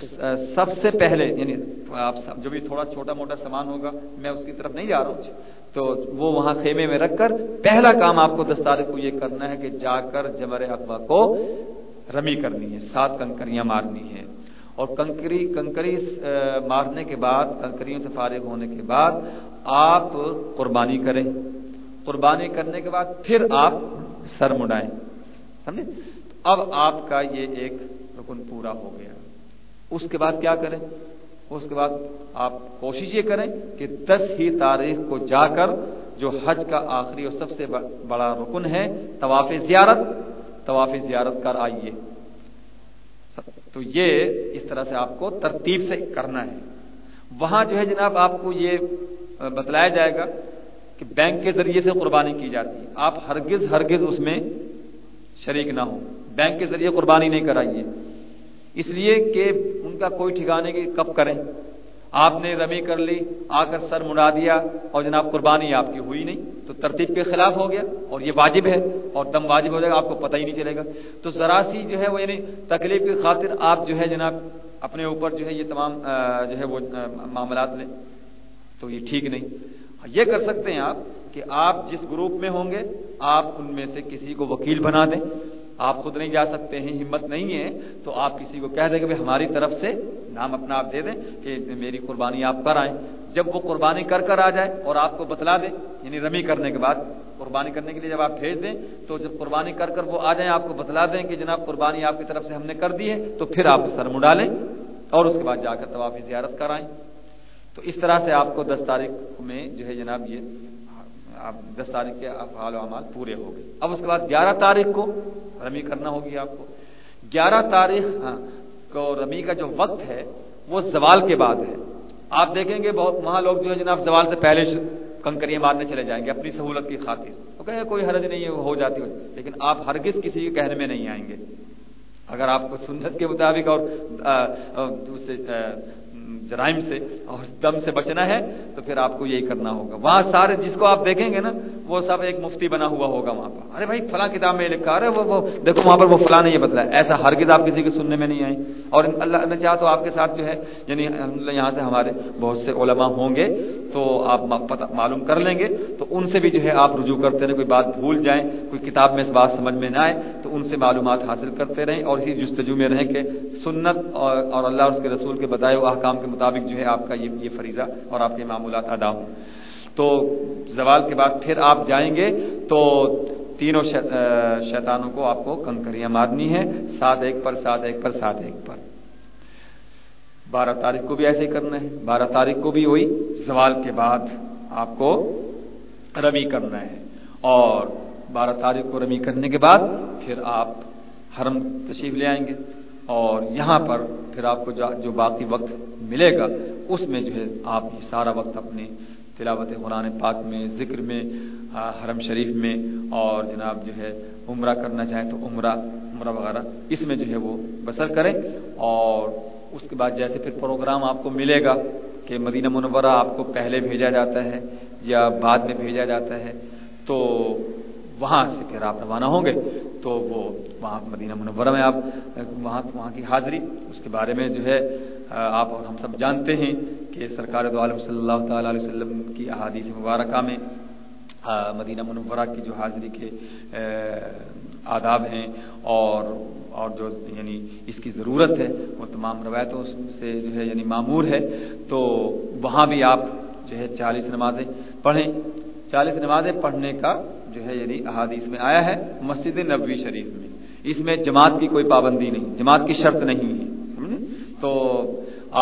سب سے پہلے یعنی آپ جو بھی تھوڑا چھوٹا موٹا سامان ہوگا، میں اس کی طرف نہیں جا رہا ہوں جی۔ تو وہ وہاں خیمے میں رکھ کر پہلا کام آپ کو دس تاریخ کو یہ کرنا ہے کہ جا کر جمر اقبا کو رمی کرنی ہے، سات کنکریاں مارنی ہے اور کنکری کنکری مارنے کے بعد، کنکریوں سے فارغ ہونے کے بعد آپ قربانی کریں۔ قربانی کرنے کے بعد پھر آپ سر مڈائیں سمجھے؟ اب آپ کا یہ ایک رکن پورا ہو گیا۔ اس کے بعد کیا کریں؟ اس کے بعد آپ کوشش یہ کریں کہ دس ہی تاریخ کو جا کر جو حج کا آخری اور سب سے بڑا رکن ہے، طواف زیارت طواف زیارت کر آئیے۔ تو یہ اس طرح سے آپ کو ترتیب سے کرنا ہے۔ وہاں جو ہے جناب آپ کو یہ بتلایا جائے گا کہ بینک کے ذریعے سے قربانی کی جاتی ہے۔ آپ ہرگز ہرگز اس میں شریک نہ ہوں۔ بینک کے ذریعے قربانی نہیں کرائیے اس لیے کہ ان کا کوئی ٹھکانے کی کب کریں۔ آپ نے رمی کر لی، آ کر سر مڑا دیا اور جناب قربانی آپ کی ہوئی نہیں۔ تو ترتیب کے خلاف ہو گیا اور یہ واجب ہے اور دم واجب ہو جائے گا، آپ کو پتہ ہی نہیں چلے گا۔ تو ذرا سی جو ہے وہ یعنی تکلیف کی خاطر آپ جو ہے جناب اپنے اوپر جو ہے یہ تمام جو ہے وہ معاملات لیں۔ تو یہ ٹھیک نہیں۔ یہ کر سکتے ہیں آپ کہ آپ جس گروپ میں ہوں گے، آپ ان میں سے کسی کو وکیل بنا دیں۔ آپ خود نہیں جا سکتے ہیں، ہمت نہیں ہے، تو آپ کسی کو کہہ دیں کہ ہماری طرف سے نام اپنا آپ دے دیں کہ میری قربانی آپ کر آئیں۔ جب وہ قربانی کر کر آ جائے اور آپ کو بتلا دیں یعنی رمی کرنے کے بعد قربانی کرنے کے لیے جب آپ بھیج دیں، تو جب قربانی کر کر وہ آ جائیں، آپ کو بتلا دیں کہ جناب قربانی آپ کی طرف سے ہم نے کر دی ہے، تو پھر آپ سر مڈالیں اور اس کے بعد جا کر طواف زیارت کرائیں تو اس طرح سے آپ کو دس تاریخ میں جو ہے جناب یہ دس تاریخ کے افعال و اعمال پورے ہو گئے۔ اب اس کے بعد گیارہ تاریخ کو رمی کرنا ہوگی آپ کو۔ گیارہ تاریخ ہاں، کو رمی کا جو وقت ہے، وہ زوال کے بعد ہے۔ آپ دیکھیں گے بہت، وہاں لوگ جو ہے جناب زوال سے پہلے کنکریاں مارنے چلے جائیں گے اپنی سہولت کی خاطر۔ تو کہیں کوئی حرج نہیں ہے ہو جاتی ہو لیکن آپ ہرگز کسی کے کہنے میں نہیں آئیں گے۔ اگر آپ کو سنت کے مطابق اور جرائم سے اور دم سے بچنا ہے، تو پھر آپ کو یہی کرنا ہوگا۔ وہاں سارے جس کو آپ دیکھیں گے نا، وہ سب ایک مفتی بنا ہوا ہوگا وہاں پر۔ ارے بھائی، فلاں کتاب میں لکھا رہے وہ دیکھو وہاں پر وہ فلاں نے یہ بتلا ایسا ہر کتاب کسی کے سننے میں نہیں آئی۔ اور اللہ نے چاہا تو آپ کے ساتھ جو ہے یعنی یہاں سے ہمارے بہت سے علماء ہوں گے، تو آپ معلوم کر لیں گے۔ تو ان سے بھی جو ہے آپ رجوع کرتے رہیں، کوئی بات بھول جائیں، کوئی کتاب میں اس بات سمجھ میں نہ آئے، تو ان سے معلومات حاصل کرتے رہیں اور اسی جستجو میں رہیں کہ سنت اور اللہ اور اس کے رسول کے بتائے ہوئے احکام کے مطابق جو ہے آپ کا یہ فریضہ اور آپ کے معمولات ادا ہوں۔ تو زوال کے بعد پھر آپ جائیں گے تو تینوں شیطانوں کو آپ کو کنکریاں مارنی ہے سات ایک پر سات ایک پر سات ایک پر۔ بارہ تاریخ کو بھی ایسے ہی کرنا ہے۔ بارہ تاریخ کو بھی وہی زوال کے بعد آپ کو رمی کرنا ہے۔ اور بارہ تاریخ کو رمی کرنے کے بعد پھر آپ حرم تشریف لے آئیں گے۔ اور یہاں پر پھر آپ کو جو باقی وقت ملے گا، اس میں جو ہے آپ یہ سارا وقت اپنے تلاوت قرآن پاک میں، ذکر میں حرم شریف میں اور جناب جو ہے عمرہ کرنا چاہیں تو عمرہ عمرہ وغیرہ، اس میں جو ہے وہ بسر کریں اور اس کے بعد جیسے پھر پروگرام آپ کو ملے گا کہ مدینہ منورہ آپ کو پہلے بھیجا جاتا ہے یا بعد میں بھیجا جاتا ہے، تو وہاں سے پھر آپ روانہ ہوں گے۔ تو وہ وہاں مدینہ منورہ میں آپ، وہاں وہاں کی حاضری، اس کے بارے میں جو ہے، آپ اور ہم سب جانتے ہیں کہ سرکار دو عالم صلی اللہ تعالیٰ علیہ وسلم کی احادیث مبارکہ میں مدینہ منورہ کی جو حاضری کے آداب ہیں اور اور جو یعنی اس کی ضرورت ہے، وہ تمام روایتوں سے جو ہے یعنی معمور ہے۔ تو وہاں بھی آپ جو ہے چالیس نمازیں پڑھیں۔ چالیس نمازیں پڑھنے کا جو ہے یعنی احادیث میں آیا ہے مسجد نبوی شریف میں۔ اس میں جماعت کی کوئی پابندی نہیں، جماعت کی شرط نہیں ہے تو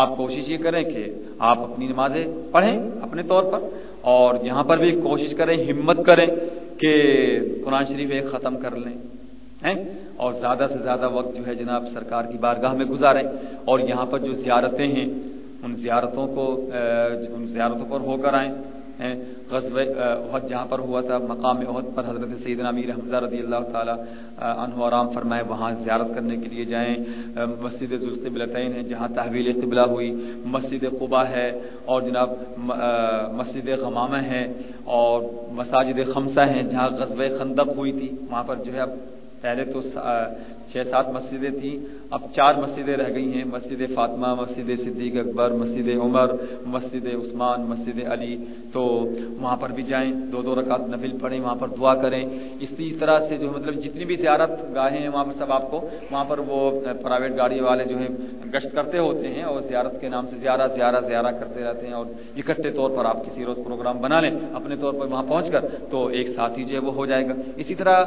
آپ کوشش یہ کریں کہ آپ اپنی نمازیں پڑھیں اپنے طور پر، اور یہاں پر بھی کوشش کریں، ہمت کریں کہ قرآن شریف ایک ختم کر لیں اور زیادہ سے زیادہ وقت جو ہے جناب سرکار کی بارگاہ میں گزاریں۔ اور یہاں پر جو زیارتیں ہیں، ان زیارتوں کو ان زیارتوں پر ہو کر آئیں۔ غزب عہد جہاں پر ہوا تھا، مقام عہد پر حضرت سیدنا امیر حمزہ رضی اللہ تعالیٰ عنہ آرام فرمائے وہاں زیارت کرنے کے لیے جائیں۔ مسجد ذوالقبلتین ہے جہاں تحویل قبلہ ہوئی۔ مسجد قبا ہے اور جناب مسجد غمامہ ہے اور مساجد خمسہ ہیں، جہاں غزب خندق ہوئی تھی۔ وہاں پر جو ہے اب پہلے تو چھ سات مسجدیں تھیں، اب چار مسجدیں رہ گئی ہیں، مسجد فاطمہ، مسجد صدیق اکبر، مسجد عمر، مسجد عثمان، مسجد علی۔ تو وہاں پر بھی جائیں، دو دو رکعت نفل پڑھیں، وہاں پر دعا کریں۔ اسی طرح سے جو مطلب جتنی بھی زیارت گاہیں ہیں وہاں پر سب آپ کو، وہاں پر وہ پرائیویٹ گاڑی والے جو ہیں، گشت کرتے ہوتے ہیں اور زیارت کے نام سے زیارہ زیارہ زیارہ کرتے رہتے ہیں اور اکٹھے طور پر آپ کسی روز پروگرام بنا لیں، اپنے طور پر وہاں پہنچ کر تو ایک ساتھ ہی جو ہے وہ ہو جائے گا۔ اسی طرح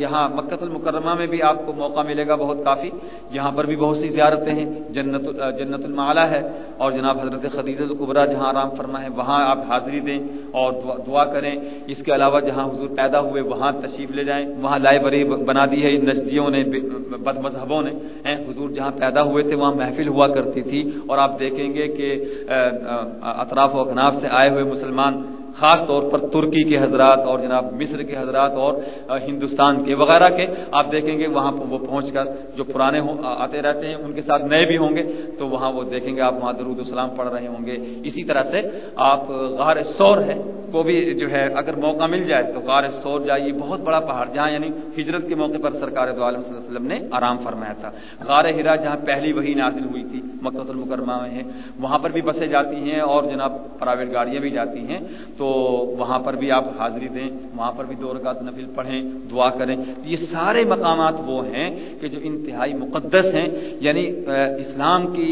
یہاں مکت المکرمہ میں بھی آپ کو موقع ملے گا بہت کافی۔ یہاں پر بھی بہت سی زیارتیں ہیں۔ جنت جنت المعلا ہے۔ اور جناب حضرت خدیج القبرا جہاں آرام فرما ہے وہاں آپ حاضری دیں اور دعا کریں۔ اس کے علاوہ جہاں حضور پیدا ہوئے، وہاں تشریف لے جائیں۔ وہاں لائبریری بنا دی ہے۔ نجدیوں نے بد مذہبوں نے حضور جہاں پیدا ہوئے تھے، وہاں محفل ہوا کرتی تھی۔ اور آپ دیکھیں گے کہ اطراف و اکناف سے آئے ہوئے مسلمان خاص طور پر ترکی کے حضرات اور جناب مصر کے حضرات اور ہندوستان کے وغیرہ کے، آپ دیکھیں گے وہاں وہ پہنچ کر جو پرانے آتے رہتے ہیں، ان کے ساتھ نئے بھی ہوں گے، تو وہاں وہ دیکھیں گے آپ وہاں درود السلام پڑھ رہے ہوں گے، اسی طرح سے آپ غار سور ہے، وہ بھی جو ہے، اگر موقع مل جائے تو غار سور جائیے، بہت بڑا پہاڑ، جہاں یعنی ہجرت کے موقع پر سرکار دو عالم صلی اللہ علیہ وسلم نے آرام فرمایا تھا، غار ہرا جہاں پہلی وہی نازل ہوئی تھی مکت المکرمہ میں ہے، وہاں پر بھی بسیں جاتی ہیں اور جناب پرائیویٹ گاڑیاں بھی جاتی ہیں، تو تو وہاں پر بھی آپ حاضری دیں، وہاں پر بھی دو رکعت نفل پڑھیں، دعا کریں۔ یہ سارے مقامات وہ ہیں کہ جو انتہائی مقدس ہیں یعنی اسلام کی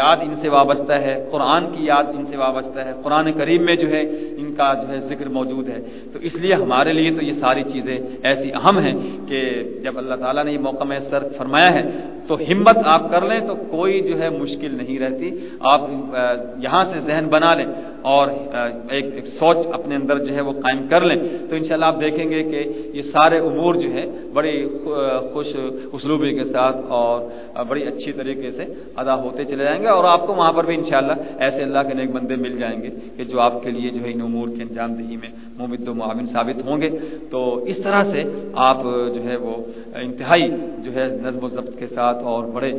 یاد ان سے وابستہ ہے، قرآن کی یاد ان سے وابستہ ہے، قرآن کریم میں جو ہے ان کا جو ہے ذکر موجود ہے۔ تو اس لیے ہمارے لیے تو یہ ساری چیزیں ایسی اہم ہیں کہ جب اللہ تعالیٰ نے یہ موقع میسر فرمایا ہے، تو ہمت آپ کر لیں تو کوئی جو ہے مشکل نہیں رہتی۔ آپ یہاں سے ذہن بنا لیں۔ اور ایک ایک سوچ اپنے اندر جو ہے وہ قائم کر لیں۔ تو انشاءاللہ آپ دیکھیں گے کہ یہ سارے امور جو ہے بڑی خوش اسلوبی کے ساتھ اور بڑی اچھی طریقے سے ادا ہوتے چلے جائیں گے اور آپ کو وہاں پر بھی انشاءاللہ ایسے اللہ کے نیک بندے مل جائیں گے کہ جو آپ کے لیے جو ہے ان امور کی انجام دہی میں ممد و معاون ثابت ہوں گے۔ تو اس طرح سے آپ جو ہے وہ انتہائی جو ہے نظم و ضبط کے ساتھ اور بڑے،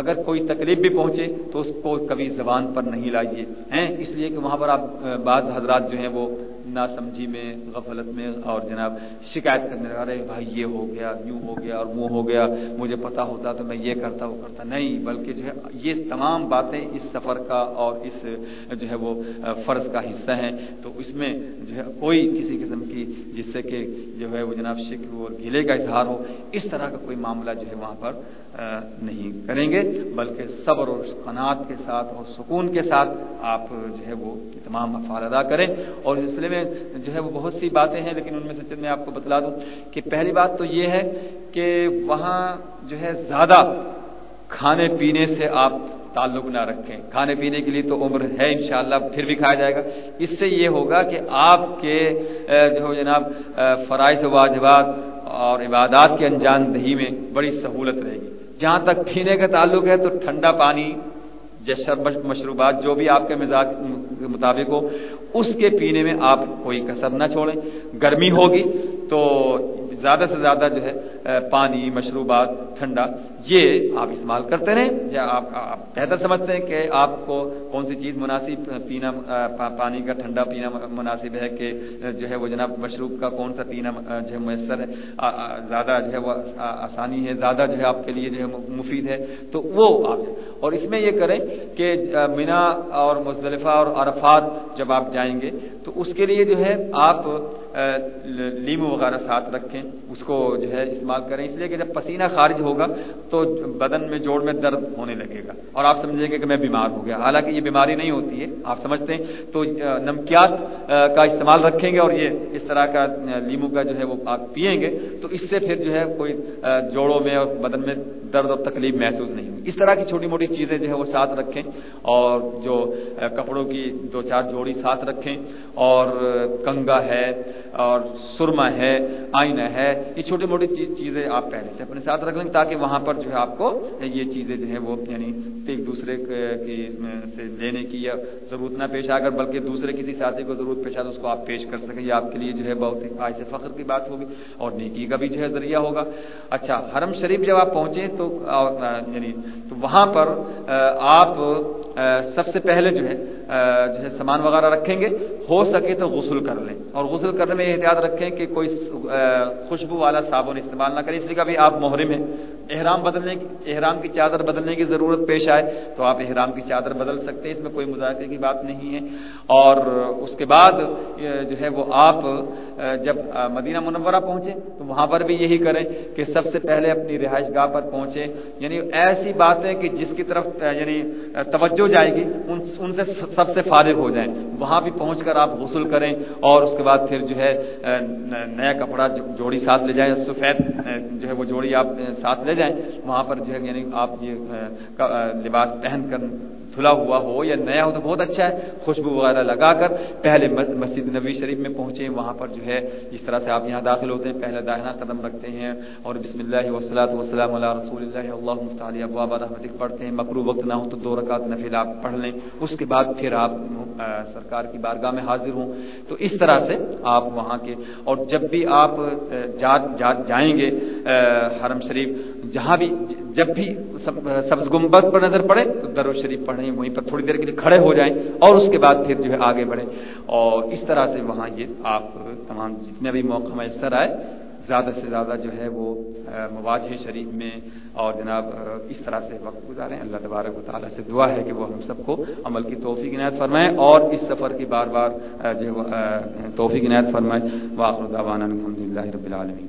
اگر کوئی تکلیف بھی پہنچے تو اس کو کبھی زبان پر نہیں لائیے، ہیں؟ اس لیے کہ وہاں پر آپ بعض حضرات جو ہیں وہ ناسمجھی میں، غفلت میں اور جناب شکایت کرنے لگا رہے بھائی، یہ ہو گیا، یوں ہو گیا اور وہ ہو گیا، مجھے پتا ہوتا تو میں یہ کرتا، وہ کرتا۔ نہیں، بلکہ جو ہے یہ تمام باتیں اس سفر کا اور اس جو ہے وہ فرض کا حصہ ہیں۔ تو اس میں جو ہے کوئی کسی قسم کی جس سے کہ جو ہے وہ جناب شکر اور گلے کا اظہار ہو، اس طرح کا کوئی معاملہ جو ہے وہاں پر نہیں کریں گے۔ بلکہ صبر اور قناعت کے ساتھ اور سکون کے ساتھ آپ جو ہے وہ تمام افعال ادا کریں۔ اور اس سلسلے میں جو ہے وہ بہت سی باتیں ہیں، لیکن ان میں سے میں آپ کو بتلا دوں کہ پہلی بات تو یہ ہے کہ وہاں جو ہے زیادہ کھانے پینے سے آپ تعلق نہ رکھیں۔ کھانے پینے کے لیے تو عمر ہے انشاءاللہ، پھر بھی کھایا جائے گا۔ اس سے یہ ہوگا کہ آپ کے جو جناب فرائض واجبات اور عبادات کے انجام دہی میں بڑی سہولت رہے گی۔ جہاں تک پینے کا تعلق ہے تو ٹھنڈا پانی مشروبات جو بھی آپ کے مزاج کے مطابق ہو، اس کے پینے میں آپ کوئی کسر نہ چھوڑیں۔ گرمی ہوگی تو زیادہ سے زیادہ جو ہے پانی، مشروبات، ٹھنڈا، یہ آپ استعمال کرتے رہیں یا آپ بہتر سمجھتے ہیں کہ آپ کو کون سی چیز مناسب پینا پانی کا ٹھنڈا پینا مناسب ہے کہ جو ہے وہ جناب مشروب کا کون سا پینا جو ہے میسر ہے زیادہ جو ہے وہ آسانی ہے، زیادہ جو ہے آپ کے لیے جو ہے مفید ہے، تو وہ آپ اور اس میں یہ کریں کہ مینا اور مصطلفہ اور عرفات جب آپ جائیں گے تو اس کے لیے جو ہے آپ لیمو وغیرہ ساتھ رکھیں، اس کو جو ہے استعمال کریں۔ اس لیے کہ جب پسینہ خارج ہوگا تو بدن میں جوڑ میں درد ہونے لگے گا۔ اور آپ سمجھیں گے کہ میں بیمار ہو گیا۔ حالانکہ یہ بیماری نہیں ہوتی ہے، آپ سمجھتے ہیں۔ تو نمکیات کا استعمال رکھیں گے اور یہ اس طرح کا لیمو کا جو ہے وہ آپ پئیں گے۔ تو اس سے پھر جو ہے کوئی جوڑوں میں اور بدن میں درد اور تکلیف محسوس نہیں ہوگی۔ اس طرح کی چھوٹی موٹی چیزیں جو ہے وہ ساتھ رکھیں اور جو کپڑوں کی دو چار جوڑی ساتھ رکھیں۔ اور کنگا ہے اور سرما ہے، آئینہ ہے، یہ چھوٹی موٹی چیزیں آپ پہلے سے اپنے ساتھ رکھ لیں تاکہ وہاں پر جو ہے آپ کو یہ چیزیں جو ہے وہ یعنی ایک دوسرے کی سے لینے کی یا ضرورت نہ پیش آ کر، بلکہ دوسرے کسی ساتھی کو ضرورت پیش آ تو اس کو آپ پیش کر سکیں، یہ آپ کے لیے جو ہے بہت ہی خواہش فخر کی بات ہوگی اور نیکی کا بھی جو ہے ذریعہ ہوگا۔ اچھا حرم شریف جب آپ پہنچیں تو یعنی تو وہاں پر آپ سب سے پہلے جو ہے جو ہے سامان وغیرہ رکھیں گے، ہو سکے تو غسل کر لیں۔ اور غسل کرنے میں احتیاط رکھیں کہ کوئی خوشبو والا صابن استعمال نہ کریں، اس لیے کبھی آپ محرم ہیں۔ احرام بدلنے کی احرام کی چادر بدلنے کی ضرورت پیش آئے تو آپ احرام کی چادر بدل سکتے ہیں، اس میں کوئی مذاکرے کی بات نہیں ہے۔ اور اس کے بعد جو ہے وہ آپ جب مدینہ منورہ پہنچے تو وہاں پر بھی یہی کریں کہ سب سے پہلے اپنی رہائش گاہ پر پہنچے یعنی ایسی باتیں کہ جس کی طرف یعنی توجہ جائے گی، ان سے سب سے فارغ ہو جائیں۔ وہاں بھی پہنچ کر آپ غسل کریں اور اس کے بعد پھر جو ہے نیا کپڑا جوڑی ساتھ لے جائیں۔ سفید جو ہے وہ جوڑی آپ ساتھ لے جائیں۔ جائیں وہاں پر جو ہے یعنی آپ یہ لباس پہن کر دھلا ہوا ہو یا نیا ہو تو بہت اچھا ہے۔ خوشبو وغیرہ لگا کر پہلے مسجد نبی شریف میں پہنچے وہاں پر جو ہے جس طرح سے آپ یہاں داخل ہوتے ہیں، پہلے داہنا قدم رکھتے ہیں اور بسم اللہ وسلاۃ وسلم علیہ رسول اللہ۔ اللہ مفتی ابواب رحمت پڑھتے ہیں۔ مکرو وقت نہ ہو تو دو رکعت نفل آپ پڑھ لیں۔ اس کے بعد پھر آپ سرکار کی بارگاہ میں حاضر ہوں۔ تو اس طرح سے آپ وہاں کے، اور جب بھی آپ جائیں گے حرم شریف جہاں بھی جب بھی سبز گمبد پر نظر پڑے تو درو شریف پڑھیں، وہیں پر تھوڑی دیر کے لیے کھڑے ہو جائیں اور اس کے بعد پھر جو ہے آگے بڑھیں۔ اور اس طرح سے وہاں یہ آپ تمام جتنے بھی موقع میسر آئے، زیادہ سے زیادہ جو ہے وہ مواجہ شریف میں اور جناب اس طرح سے وقت گزاریں۔ اللہ تبارک و تعالیٰ سے دعا ہے کہ وہ ہم سب کو عمل کی توفیق عنایت فرمائیں اور اس سفر کی بار بار جو توفیق عنایت فرمائیں واخر دعوانا الحمد للہ رب العالمین۔